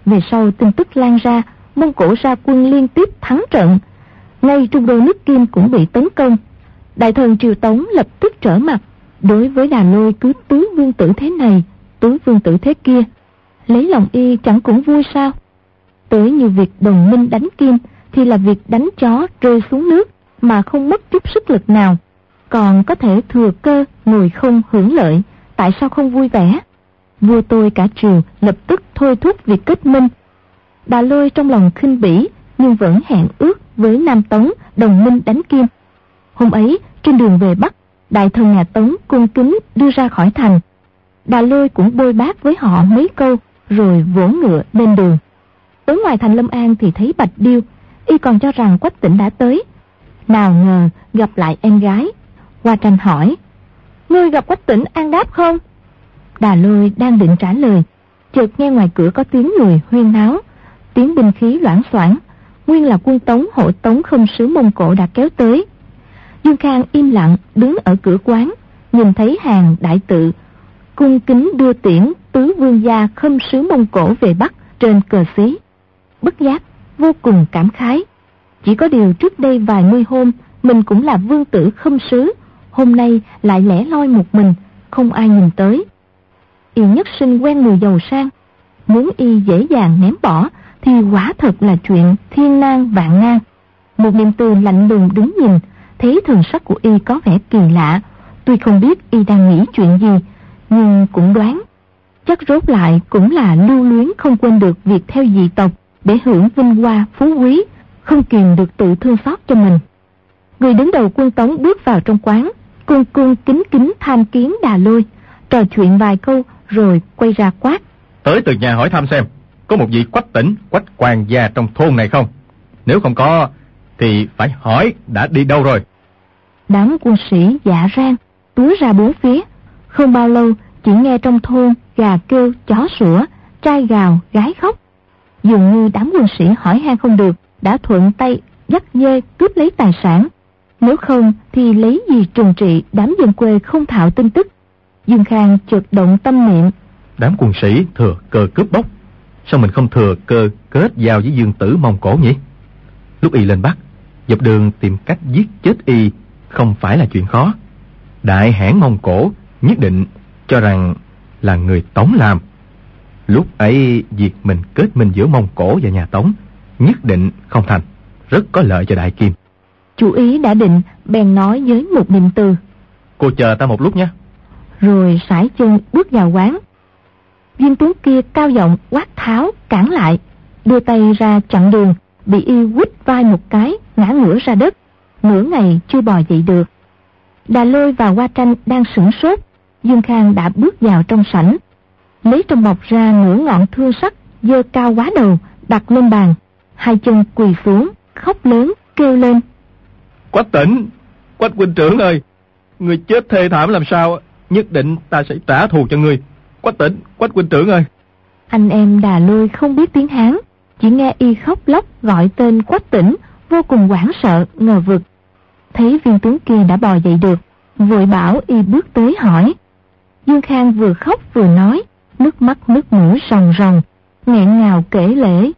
Về sau tin tức lan ra, Mông Cổ ra quân liên tiếp thắng trận. Ngay trung đô nước Kim cũng bị tấn công. Đại thần Triều Tống lập tức trở mặt, đối với Đà Lôi cứ tứ vương tử thế này, tứ vương tử thế kia. Lấy lòng y chẳng cũng vui sao? Tới như việc đồng minh đánh Kim thì là việc đánh chó rơi xuống nước mà không mất chút sức lực nào. Còn có thể thừa cơ ngồi không hưởng lợi, tại sao không vui vẻ? Vua tôi cả triều lập tức thôi thúc việc kết minh. Đà lôi trong lòng khinh bỉ nhưng vẫn hẹn ước với Nam Tống đồng minh đánh Kim. Hôm ấy, trên đường về Bắc, đại thần nhà Tống cung kính đưa ra khỏi thành. Đà lôi cũng bôi bác với họ mấy câu rồi vỗ ngựa lên đường. Tới ngoài thành Lâm An thì thấy Bạch Điêu, y còn cho rằng Quách Tĩnh đã tới. Nào ngờ gặp lại em gái. Hoa tranh hỏi, Ngươi gặp Quách Tĩnh an đáp không? Đà lôi đang định trả lời, chợt nghe ngoài cửa có tiếng người huyên náo, tiếng binh khí loãng xoảng, nguyên là quân tống hộ tống không sứ Mông Cổ đã kéo tới. Dương Khang im lặng đứng ở cửa quán, nhìn thấy hàng đại tự, cung kính đưa tiễn tứ vương gia khâm sứ Mông Cổ về Bắc trên cờ xí. Bất giác, vô cùng cảm khái. Chỉ có điều trước đây vài mươi hôm, mình cũng là vương tử khâm sứ, hôm nay lại lẻ loi một mình, không ai nhìn tới. Y nhất sinh quen mùi giàu sang, muốn y dễ dàng ném bỏ thì quả thật là chuyện thiên nan vạn nan. Một niệm từ lạnh lùng đứng nhìn, thấy thần sắc của y có vẻ kỳ lạ, tuy không biết y đang nghĩ chuyện gì, nhưng cũng đoán. Chắc rốt lại cũng là lưu luyến không quên được việc theo dị tộc để hưởng vinh hoa phú quý, không kìm được tự thương xót cho mình. Người đứng đầu quân tống bước vào trong quán, cung cung kính kính tham kiến đà lôi, trò chuyện vài câu rồi quay ra quát. Tới từ nhà hỏi thăm xem, có một vị quách tỉnh, quách quan gia trong thôn này không? Nếu không có, thì phải hỏi đã đi đâu rồi. Đám quân sĩ dạ rang, túa ra bốn phía. Không bao lâu, chỉ nghe trong thôn gà kêu, chó sủa, trai gào, gái khóc. Dường như đám quân sĩ hỏi han không được, đã thuận tay dắt dê cướp lấy tài sản. Nếu không thì lấy gì trừng trị đám dân quê không thạo tin tức. Dương Khang chợt động tâm niệm. Đám quân sĩ thừa cơ cướp bóc. Sao mình không thừa cơ kết giao với dương tử Mông Cổ nhỉ? Lúc y lên Bắc, dọc đường tìm cách giết chết y không phải là chuyện khó. Đại hãn Mông Cổ nhất định cho rằng là người Tống làm. Lúc ấy việc mình kết minh giữa Mông Cổ và nhà Tống nhất định không thành, rất có lợi cho Đại Kim. Chú ý đã định, bèn nói với một niệm từ. Cô chờ ta một lúc nhé. Rồi sải chân bước vào quán. Viên tướng kia cao giọng quát tháo, cản lại, đưa tay ra chặn đường, bị y quýt vai một cái, ngã ngửa ra đất. Nửa ngày chưa bò dậy được. Đà lôi và hoa tranh đang sửng sốt, Dương Khang đã bước vào trong sảnh, lấy trong bọc ra nửa ngọn thương sắt dơ cao quá đầu, đặt lên bàn, hai chân quỳ xuống, khóc lớn, kêu lên. Quách tỉnh, quách huynh trưởng ơi, người chết thê thảm làm sao, nhất định ta sẽ trả thù cho người. Quách tỉnh, quách huynh trưởng ơi. Anh em đà lôi không biết tiếng Hán, chỉ nghe y khóc lóc gọi tên quách tỉnh, vô cùng hoảng sợ, ngờ vực. Thấy viên tướng kia đã bò dậy được, vội bảo y bước tới hỏi. Dương Khang vừa khóc vừa nói, nước mắt nước mũi ròng ròng, nghẹn ngào kể lễ.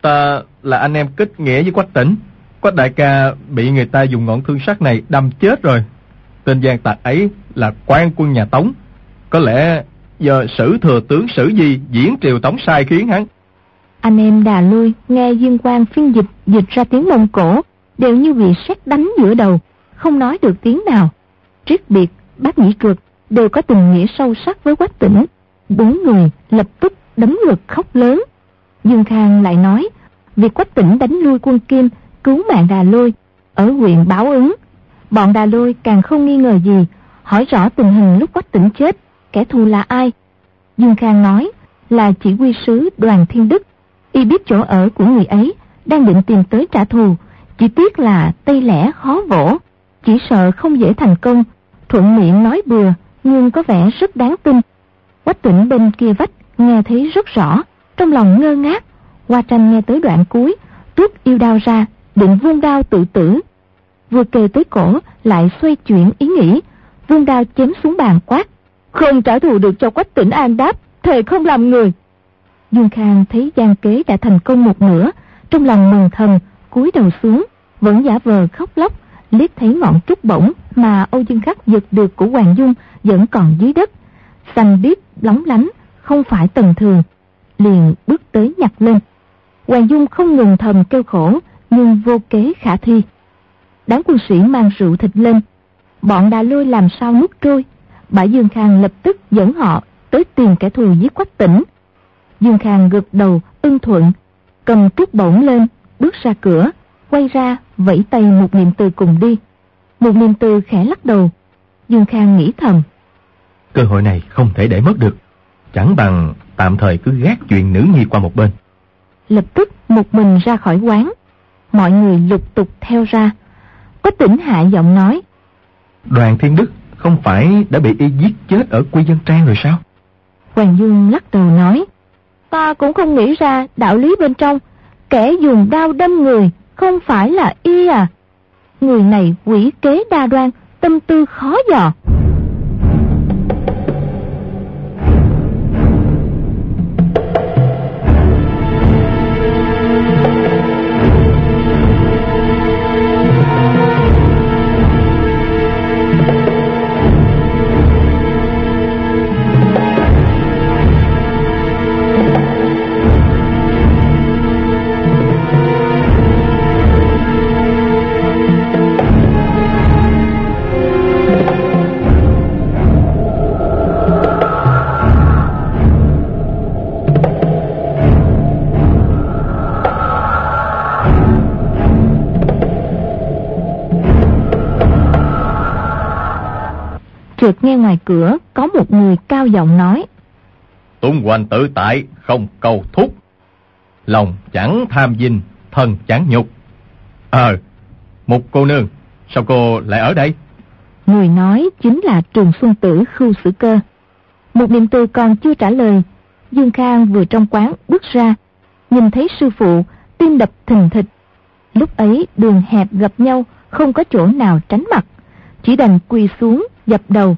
Ta là anh em kết nghĩa với Quách Tỉnh, Quách đại ca bị người ta dùng ngọn thương sắt này đâm chết rồi. Tên gian tặc ấy là quan quân nhà Tống. Có lẽ giờ sử thừa tướng sử gì diễn triều Tống sai khiến hắn. Anh em đà lui nghe Dương Quang phiên dịch dịch ra tiếng Mông Cổ đều như bị sét đánh giữa đầu, không nói được tiếng nào. Triết biệt, bác nhĩ cực đều có tình nghĩa sâu sắc với quách tỉnh. Bốn người lập tức đấm ngực khóc lớn. Dương Khang lại nói, việc quách tỉnh đánh lui quân Kim, cứu mạng Đà Lôi, ở huyện báo Ứng. Bọn Đà Lôi càng không nghi ngờ gì, hỏi rõ tình hình lúc quách tỉnh chết, kẻ thù là ai. Dương Khang nói là chỉ huy sứ đoàn Thiên Đức, y biết chỗ ở của người ấy, đang định tìm tới trả thù, chỉ tiếc là tay lẻ khó vỗ, chỉ sợ không dễ thành công, thuận miệng nói bừa, nhưng có vẻ rất đáng tin. Quách tỉnh bên kia vách nghe thấy rất rõ, trong lòng ngơ ngác. Hoa tranh nghe tới đoạn cuối, tuốt yêu đao ra, định vuông đao tự tử. Vừa kề tới cổ, lại xoay chuyển ý nghĩ, vuông đao chém xuống bàn quát. Không trả thù được cho quách tỉnh an đáp, thề không làm người. Dương Khang thấy gian kế đã thành công một nửa, trong lòng mừng thầm, cúi đầu xuống, vẫn giả vờ khóc lóc, liếc thấy ngọn trúc bổng mà Âu Dương Khắc giật được của Hoàng Dung vẫn còn dưới đất. Xanh biếc, lóng lánh, không phải tầm thường. Liền bước tới nhặt lên. Hoàng Dung không ngừng thầm kêu khổ, nhưng vô kế khả thi. Đám quân sĩ mang rượu thịt lên. Bọn đà lôi làm sao nuốt trôi. Bả Dương Khang lập tức dẫn họ tới tìm kẻ thù giết quách tỉnh. Dương Khang gật đầu, ưng thuận, cầm trúc bổng lên, bước ra cửa, quay ra, vẫy tay một niệm từ cùng đi. Một niệm từ khẽ lắc đầu. Dương Khang nghĩ thầm. Cơ hội này không thể để mất được. Chẳng bằng tạm thời cứ gác chuyện nữ nhi qua một bên. Lập tức một mình ra khỏi quán. Mọi người lục tục theo ra. Có tỉnh hạ giọng nói. Đoàn Thiên Đức không phải đã bị y giết chết ở quy dân trang rồi sao? Hoàng Dương lắc đầu nói. Ta cũng không nghĩ ra đạo lý bên trong. Kẻ dùng đao đâm người không phải là y à. Người này quỷ kế đa đoan, tâm tư khó dò. Trượt nghe ngoài cửa có một người cao giọng nói. Tung hoành tự tại, không cầu thúc. Lòng chẳng tham dinh, thân chẳng nhục. Ờ, một cô nương, sao cô lại ở đây? Người nói chính là Trường Xuân Tử Khưu Sử Cơ. Một niệm từ còn chưa trả lời, Dương Khang vừa trong quán bước ra, nhìn thấy sư phụ, tim đập thình thịch. Lúc ấy đường hẹp gặp nhau, không có chỗ nào tránh mặt, chỉ đành quỳ xuống dập đầu.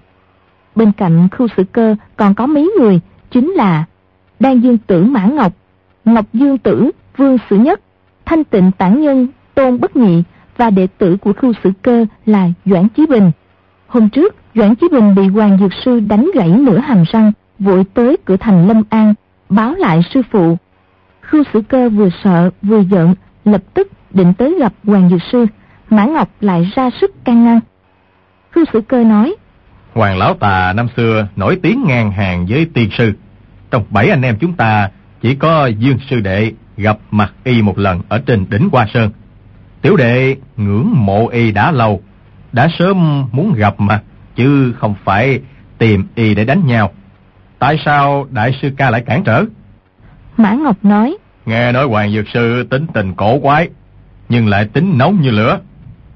Bên cạnh khu sử cơ còn có mấy người, chính là Đan Dương Tử Mã Ngọc, Ngọc Dương Tử Vương Sử Nhất, Thanh Tịnh Tản Nhân Tôn Bất Nhị và đệ tử của khu sử cơ là Doãn Chí Bình. Hôm trước, Doãn Chí Bình bị Hoàng Dược Sư đánh gãy nửa hàm răng, vội tới cửa thành Lâm An, báo lại sư phụ. Khu sử cơ vừa sợ vừa giận, lập tức định tới gặp Hoàng Dược Sư. Mã Ngọc lại ra sức can ngăn. Khư Sử Cơ nói, Hoàng Lão Tà năm xưa nổi tiếng ngang hàng với tiên sư. Trong bảy anh em chúng ta chỉ có Dương Sư Đệ gặp mặt y một lần ở trên đỉnh Hoa Sơn. Tiểu đệ ngưỡng mộ y đã lâu, đã sớm muốn gặp mà, chứ không phải tìm y để đánh nhau. Tại sao đại sư ca lại cản trở? Mã Ngọc nói, Nghe nói Hoàng Dược Sư tính tình cổ quái, nhưng lại tính nóng như lửa.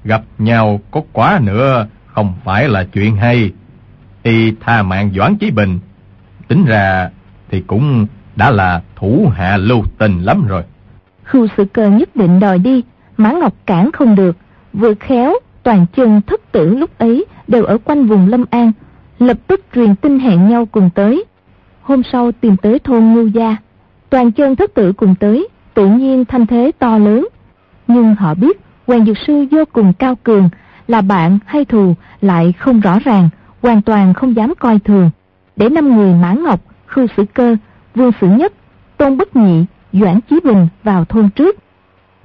Gặp nhau có quá nữa không phải là chuyện hay. Y tha mạng Doãn Chí Bình, tính ra thì cũng đã là thủ hạ lưu tình lắm rồi. Khu sự cơ nhất định đòi đi, Mã Ngọc cản không được, vừa khéo, toàn chân thất tử lúc ấy đều ở quanh vùng Lâm An, lập tức truyền tin hẹn nhau cùng tới. Hôm sau tìm tới thôn Ngưu Gia, toàn chân thất tử cùng tới, tự nhiên thanh thế to lớn. Nhưng họ biết Hoàng Dược Sư vô cùng cao cường, là bạn hay thù lại không rõ ràng, hoàn toàn không dám coi thường. Để năm người Mã Ngọc, Khư Sử Cơ, Vương Sử Nhất, Tôn Bất Nhị, Doãn Chí Bình vào thôn trước.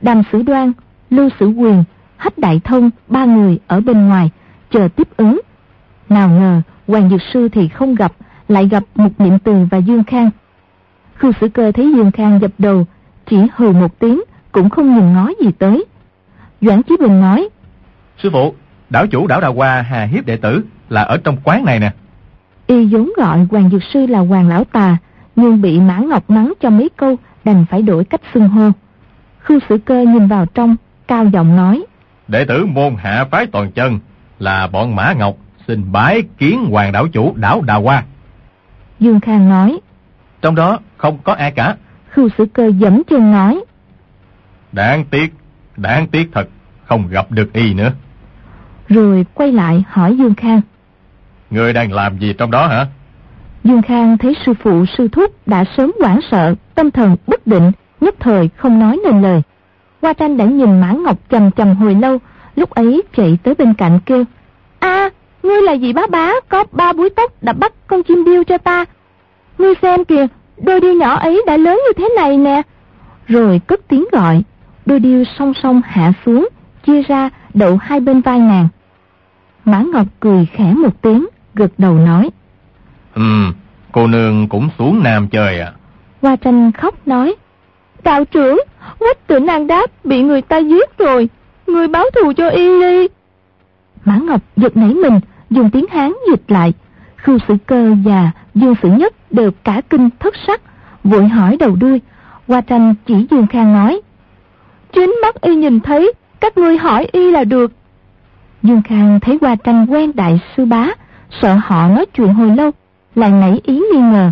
Đàm Sử Đoan, Lưu Sử Quyền, Hách Đại Thông, ba người ở bên ngoài, chờ tiếp ứng. Nào ngờ, Hoàng Dược Sư thì không gặp, lại gặp một Niệm Từ và Dương Khang. Khư Sử Cơ thấy Dương Khang dập đầu, chỉ hừ một tiếng, cũng không nhìn ngó gì tới. Doãn Chí Bình nói, Sư phụ, đảo chủ đảo Đào Hoa hà hiếp đệ tử là ở trong quán này nè. Y vốn gọi Hoàng Dược Sư là Hoàng Lão Tà, nhưng bị Mã Ngọc mắng cho mấy câu đành phải đổi cách xưng hô. Khư Sử Cơ nhìn vào trong, cao giọng nói, Đệ tử môn hạ phái toàn chân là bọn Mã Ngọc xin bái kiến Hoàng đảo chủ đảo Đào Hoa. Dương Khang nói, Trong đó không có ai cả. Khư Sử Cơ dẫm chân nói, Đáng tiếc, đáng tiếc thật, không gặp được y nữa. Rồi quay lại hỏi Dương Khang. Ngươi đang làm gì trong đó hả? Dương Khang thấy sư phụ sư thúc đã sớm hoảng sợ, tâm thần bất định, nhất thời không nói nên lời. Hoa tranh đã nhìn Mã Ngọc chầm chầm hồi lâu, lúc ấy chạy tới bên cạnh kêu. a ngươi là gì bá bá, có ba búi tóc đã bắt con chim điêu cho ta. Ngươi xem kìa, đôi điêu nhỏ ấy đã lớn như thế này nè. Rồi cất tiếng gọi, đôi điêu song song hạ xuống, chia ra đậu hai bên vai nàng. Mã Ngọc cười khẽ một tiếng, gật đầu nói. Ừm, cô nương cũng xuống Nam chơi à? Hoa tranh khóc nói. Đạo trưởng, quách tử nàng đáp bị người ta giết rồi. Người báo thù cho y đi. Mã Ngọc giật nảy mình, dùng tiếng Hán dịch lại. Khưu Sử Cơ và Dương Sử Nhất đều cả kinh thất sắc, vội hỏi đầu đuôi. Hoa tranh chỉ Dương Khang nói. Chính mắt y nhìn thấy, các ngươi hỏi y là được. Dương Khang thấy Hoa tranh quen đại sư bá, sợ họ nói chuyện hồi lâu, lại nảy ý nghi ngờ.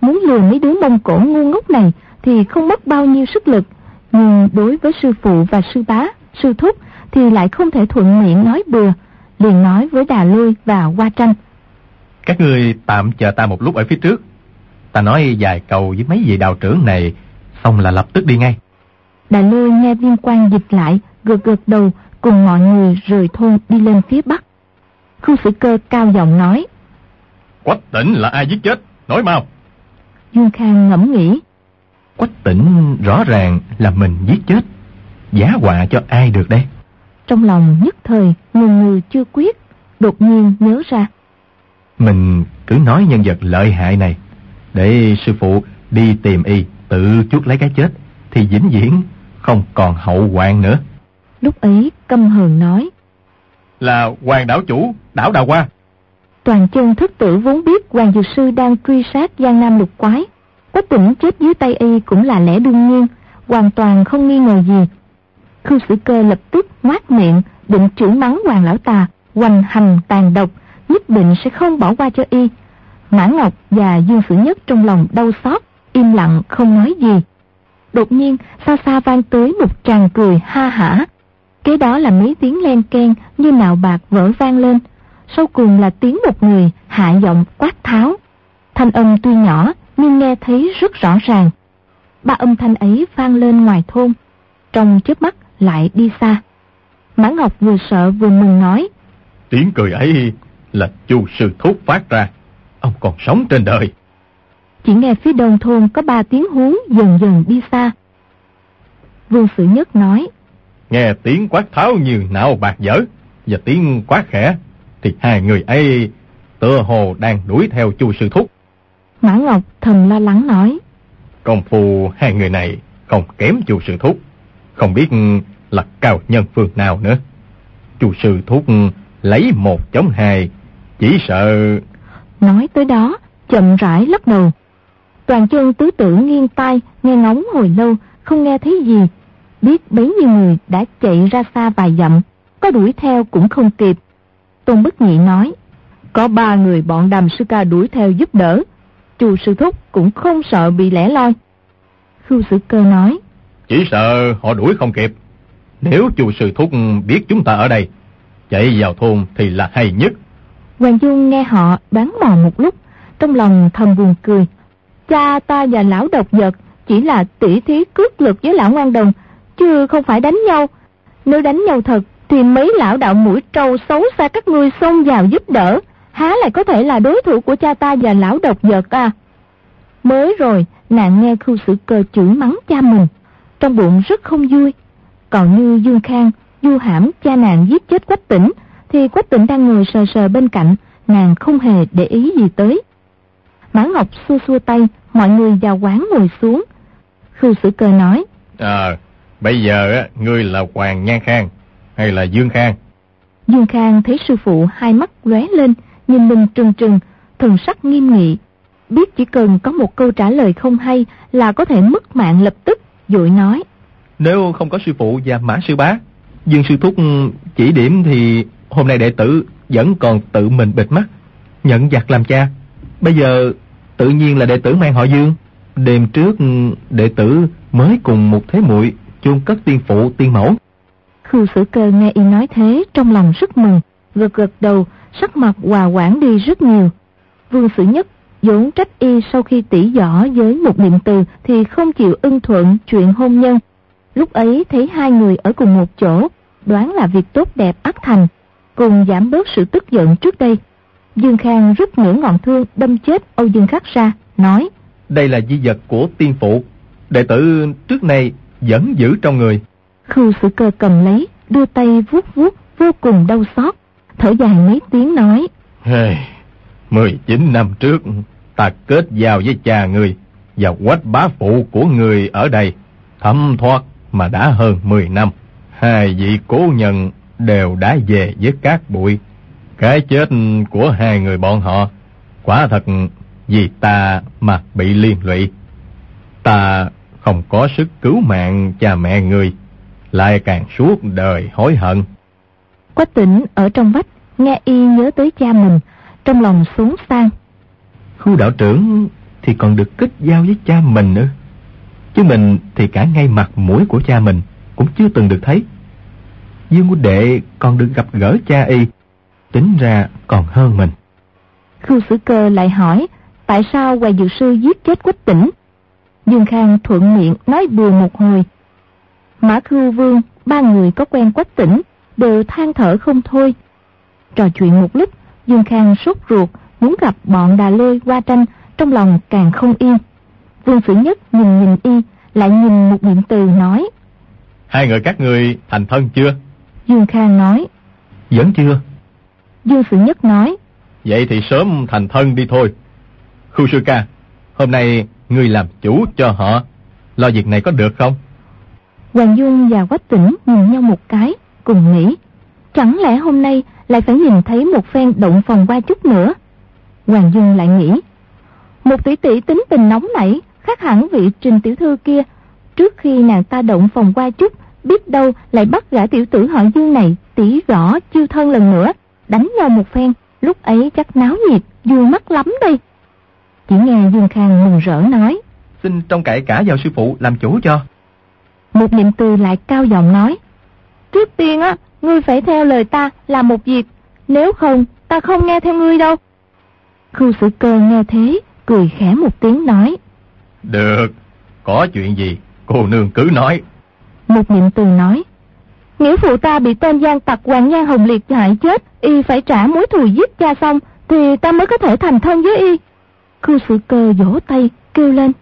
Muốn lừa mấy đứa mông cổ ngu ngốc này thì không mất bao nhiêu sức lực, nhưng đối với sư phụ và sư bá, sư thúc thì lại không thể thuận miệng nói bừa, liền nói với Đà Lôi và Hoa Tranh. Các ngươi tạm chờ ta một lúc ở phía trước. Ta nói vài câu với mấy vị đạo trưởng này, xong là lập tức đi ngay. Đà Lôi nghe viên quan dịch lại, gật gật đầu cùng mọi người rời thôn đi lên phía bắc. Khu sử cơ cao giọng nói, Quách tỉnh là ai giết chết? Nói mau. Dương Khang ngẫm nghĩ, Quách tỉnh rõ ràng là mình giết chết. Giá họa cho ai được đây? trong lòng nhất thời ngừng ngừ chưa quyết, đột nhiên nhớ ra. Mình cứ nói nhân vật lợi hại này, để sư phụ đi tìm y tự chuốc lấy cái chết, thì vĩnh viễn không còn hậu hoạn nữa. Lúc ấy căm hờn nói, Là hoàng đảo chủ, đảo Đào Hoa. Toàn chân thức tử vốn biết Hoàng Dược Sư đang truy sát Giang Nam lục quái. Quách tỉnh chết dưới tay y cũng là lẽ đương nhiên, hoàn toàn không nghi ngờ gì. Khư sử cơ lập tức ngoát miệng, định chửi mắng Hoàng Lão Tà, hoành hành tàn độc, nhất định sẽ không bỏ qua cho y. Mã Ngọc và Dương Sử Nhất trong lòng đau xót, im lặng không nói gì. Đột nhiên, xa xa vang tới một tràng cười ha hả. Kế đó là mấy tiếng len ken như nạo bạc vỡ vang lên. Sau cùng là tiếng một người hạ giọng quát tháo. Thanh âm tuy nhỏ nhưng nghe thấy rất rõ ràng. Ba âm thanh ấy vang lên ngoài thôn. Trong chớp mắt lại đi xa. Mã Ngọc vừa sợ vừa mừng nói. Tiếng cười ấy là chu sư thúc phát ra. Ông còn sống trên đời. Chỉ nghe phía đông thôn có ba tiếng hú dần dần đi xa. Vương Sử Nhất nói. Nghe tiếng quát tháo như nạo bạc dở và tiếng quát khẽ thì hai người ấy tựa hồ đang đuổi theo chu sư thúc. Mã Ngọc thầm lo lắng nói. Công phu hai người này không kém chu sư thúc. Không biết là cao nhân phương nào nữa. Chu sư thúc lấy một chống hai, chỉ sợ... Nói tới đó, chậm rãi lắc đầu. Toàn chân tứ tử nghiêng tai, nghe ngóng hồi lâu, không nghe thấy gì. Biết bấy nhiêu người đã chạy ra xa vài dặm, có đuổi theo cũng không kịp. Tôn Bất Nhị nói, có ba người bọn đàm sư ca đuổi theo giúp đỡ. Chu sư thúc cũng không sợ bị lẻ loi. Khu sử cơ nói, Chỉ sợ họ đuổi không kịp. Nếu chu sư thúc biết chúng ta ở đây, chạy vào thôn thì là hay nhất. Hoàng Dung nghe họ đoán mò một lúc, trong lòng thầm buồn cười. Cha ta và lão độc vật chỉ là tỉ thí cướp lực với lão ngoan đồng, chứ không phải đánh nhau. Nếu đánh nhau thật, thì mấy lão đạo mũi trâu xấu xa các ngươi xông vào giúp đỡ, há lại có thể là đối thủ của cha ta và lão độc vật à. Mới rồi, nàng nghe khu sử cơ chửi mắng cha mình, trong bụng rất không vui. Còn như Dương Khang, Du Hãm cha nàng giết chết Quách Tỉnh, thì Quách Tỉnh đang ngồi sờ sờ bên cạnh, nàng không hề để ý gì tới. Mã Ngọc xua xua tay, mọi người vào quán ngồi xuống. Khu sử cơ nói, À, bây giờ á, ngươi là Hoàng Nhan Khang, hay là Dương Khang? Dương Khang thấy sư phụ hai mắt lóe lên, nhìn mình trừng trừng, thần sắc nghiêm nghị. Biết chỉ cần có một câu trả lời không hay là có thể mất mạng lập tức, dội nói. Nếu không có sư phụ và mã sư bá, Dương sư thúc chỉ điểm thì hôm nay đệ tử vẫn còn tự mình bịt mắt, nhận giặc làm cha. Bây giờ tự nhiên là đệ tử mang họ Dương. Đêm trước đệ tử mới cùng một thế muội chôn cất tiên phụ tiên mẫu. Khưu sử cơ nghe y nói thế trong lòng rất mừng, gật gật đầu, sắc mặt hòa quản đi rất nhiều. Vương sử nhất vốn trách y sau khi tỉ võ với một niệm từ thì không chịu ưng thuận chuyện hôn nhân. Lúc ấy thấy hai người ở cùng một chỗ, đoán là việc tốt đẹp ắt thành, cùng giảm bớt sự tức giận trước đây. Dương Khang rút nửa ngọn thương đâm chết Âu Dương Khắc ra, nói Đây là di vật của tiên phụ, đệ tử trước nay vẫn giữ trong người. Khưu sử cơ cầm lấy, đưa tay vuốt vuốt vô cùng đau xót, thở dài mấy tiếng nói Hey, 19 năm trước, ta kết giao với cha người và quách bá phụ của người ở đây, thấm thoát mà đã hơn 10 năm. Hai vị cố nhân đều đã về với các bụi. Cái chết của hai người bọn họ, quả thật vì ta mà bị liên lụy. Ta không có sức cứu mạng cha mẹ người, lại càng suốt đời hối hận. Quách tỉnh ở trong vách, nghe y nhớ tới cha mình, trong lòng xuống sang. Khu đạo trưởng thì còn được kết giao với cha mình nữa. Chứ mình thì cả ngay mặt mũi của cha mình cũng chưa từng được thấy. Dương Quân Đệ còn được gặp gỡ cha y, tính ra còn hơn mình. Khưu Sử Cơ lại hỏi, tại sao Hoài Dược Sư giết chết Quách Tỉnh? Dương Khang thuận miệng nói bừa một hồi. Mã Khưu Vương, ba người có quen Quách Tỉnh, đều than thở không thôi. Trò chuyện một lúc, Dương Khang sốt ruột, muốn gặp bọn đà lôi qua tranh, trong lòng càng không yên. Vương Sử Nhất nhìn nhìn y, lại nhìn một niệm từ nói. Hai người các người thành thân chưa? Dương Khang nói. Vẫn chưa. Dương Sử Nhất nói. Vậy thì sớm thành thân đi thôi. Khu sư ca, hôm nay ngươi làm chủ cho họ. Lo việc này có được không? Hoàng Dung và Quách Tỉnh nhìn nhau một cái, cùng nghĩ. Chẳng lẽ hôm nay lại phải nhìn thấy một phen động phòng qua chút nữa? Hoàng Dung lại nghĩ. Một tỷ tỷ tính tình nóng nảy, khác hẳn vị trình tiểu thư kia. Trước khi nàng ta động phòng qua chút, biết đâu lại bắt gã tiểu tử họ Dương này tỉ rõ chiêu thân lần nữa, đánh nhau một phen, lúc ấy chắc náo nhiệt, vui mắt lắm đây. Chỉ nghe Dương Khang mừng rỡ nói. Xin trông cậy cả vào sư phụ làm chủ cho. Một niệm từ lại cao giọng nói. Trước tiên á, ngươi phải theo lời ta làm một việc, nếu không ta không nghe theo ngươi đâu. Khu sử cơ nghe thế, cười khẽ một tiếng nói. Được, có chuyện gì, cô nương cứ nói. Một niệm từ nói. Nghĩa phụ ta bị tên gian tặc Hoàng Nhan Hồng Liệt hại chết, y phải trả mối thù giết cha xong, thì ta mới có thể thành thân với y. Khu sử cơ vỗ tay, kêu lên.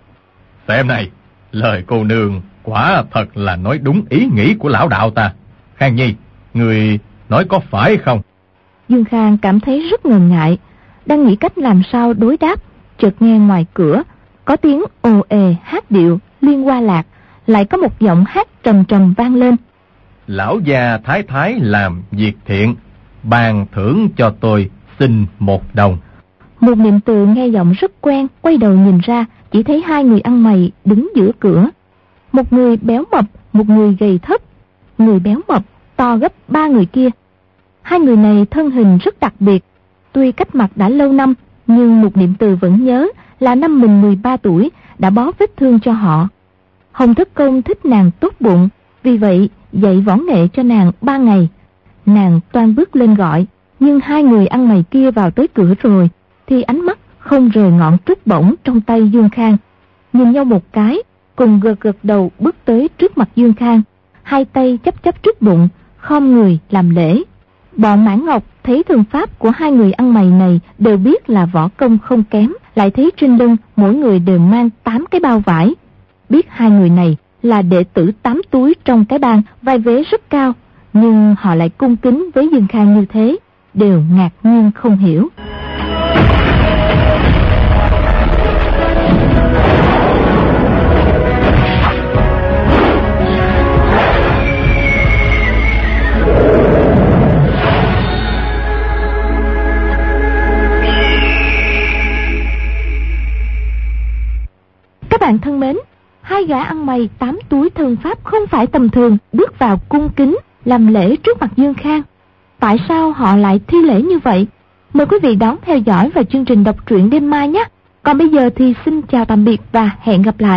Xem này, lời cô nương quả thật là nói đúng ý nghĩ của lão đạo ta. Khang Nhi, người nói có phải không? Dương Khang cảm thấy rất ngần ngại, đang nghĩ cách làm sao đối đáp, chợt nghe ngoài cửa, có tiếng ồ ề hát điệu, liên qua lạc, lại có một giọng hát trầm trầm vang lên. Lão già thái thái làm việc thiện, bàn thưởng cho tôi xin một đồng. Một niệm từ nghe giọng rất quen, quay đầu nhìn ra, chỉ thấy hai người ăn mày đứng giữa cửa. Một người béo mập, một người gầy thấp. Người béo mập to gấp ba người kia. Hai người này thân hình rất đặc biệt. Tuy cách mặt đã lâu năm, nhưng một niệm từ vẫn nhớ là năm mình 13 tuổi đã bó vết thương cho họ. Hồng Thất Công thích nàng tốt bụng, vì vậy dạy võ nghệ cho nàng ba ngày. Nàng toan bước lên gọi, nhưng hai người ăn mày kia vào tới cửa rồi, thì ánh mắt không rời ngọn trúc bổng trong tay Dương Khang. Nhìn nhau một cái, cùng gật gật đầu bước tới trước mặt Dương Khang. hai tay chấp chấp trước bụng, khom người làm lễ. Bọn Mãn Ngọc thấy thường pháp của hai người ăn mày này đều biết là võ công không kém, lại thấy trên lưng mỗi người đều mang tám cái bao vải. Biết hai người này là đệ tử tám túi trong cái bang, vai vế rất cao, nhưng họ lại cung kính với Dương Khang như thế, đều ngạc nhiên không hiểu. Bạn thân mến, hai gã ăn mày tám túi thân pháp không phải tầm thường bước vào cung kính làm lễ trước mặt Dương Khang. Tại sao họ lại thi lễ như vậy? Mời quý vị đón theo dõi vào chương trình đọc truyện đêm mai nhé. Còn bây giờ thì xin chào tạm biệt và hẹn gặp lại.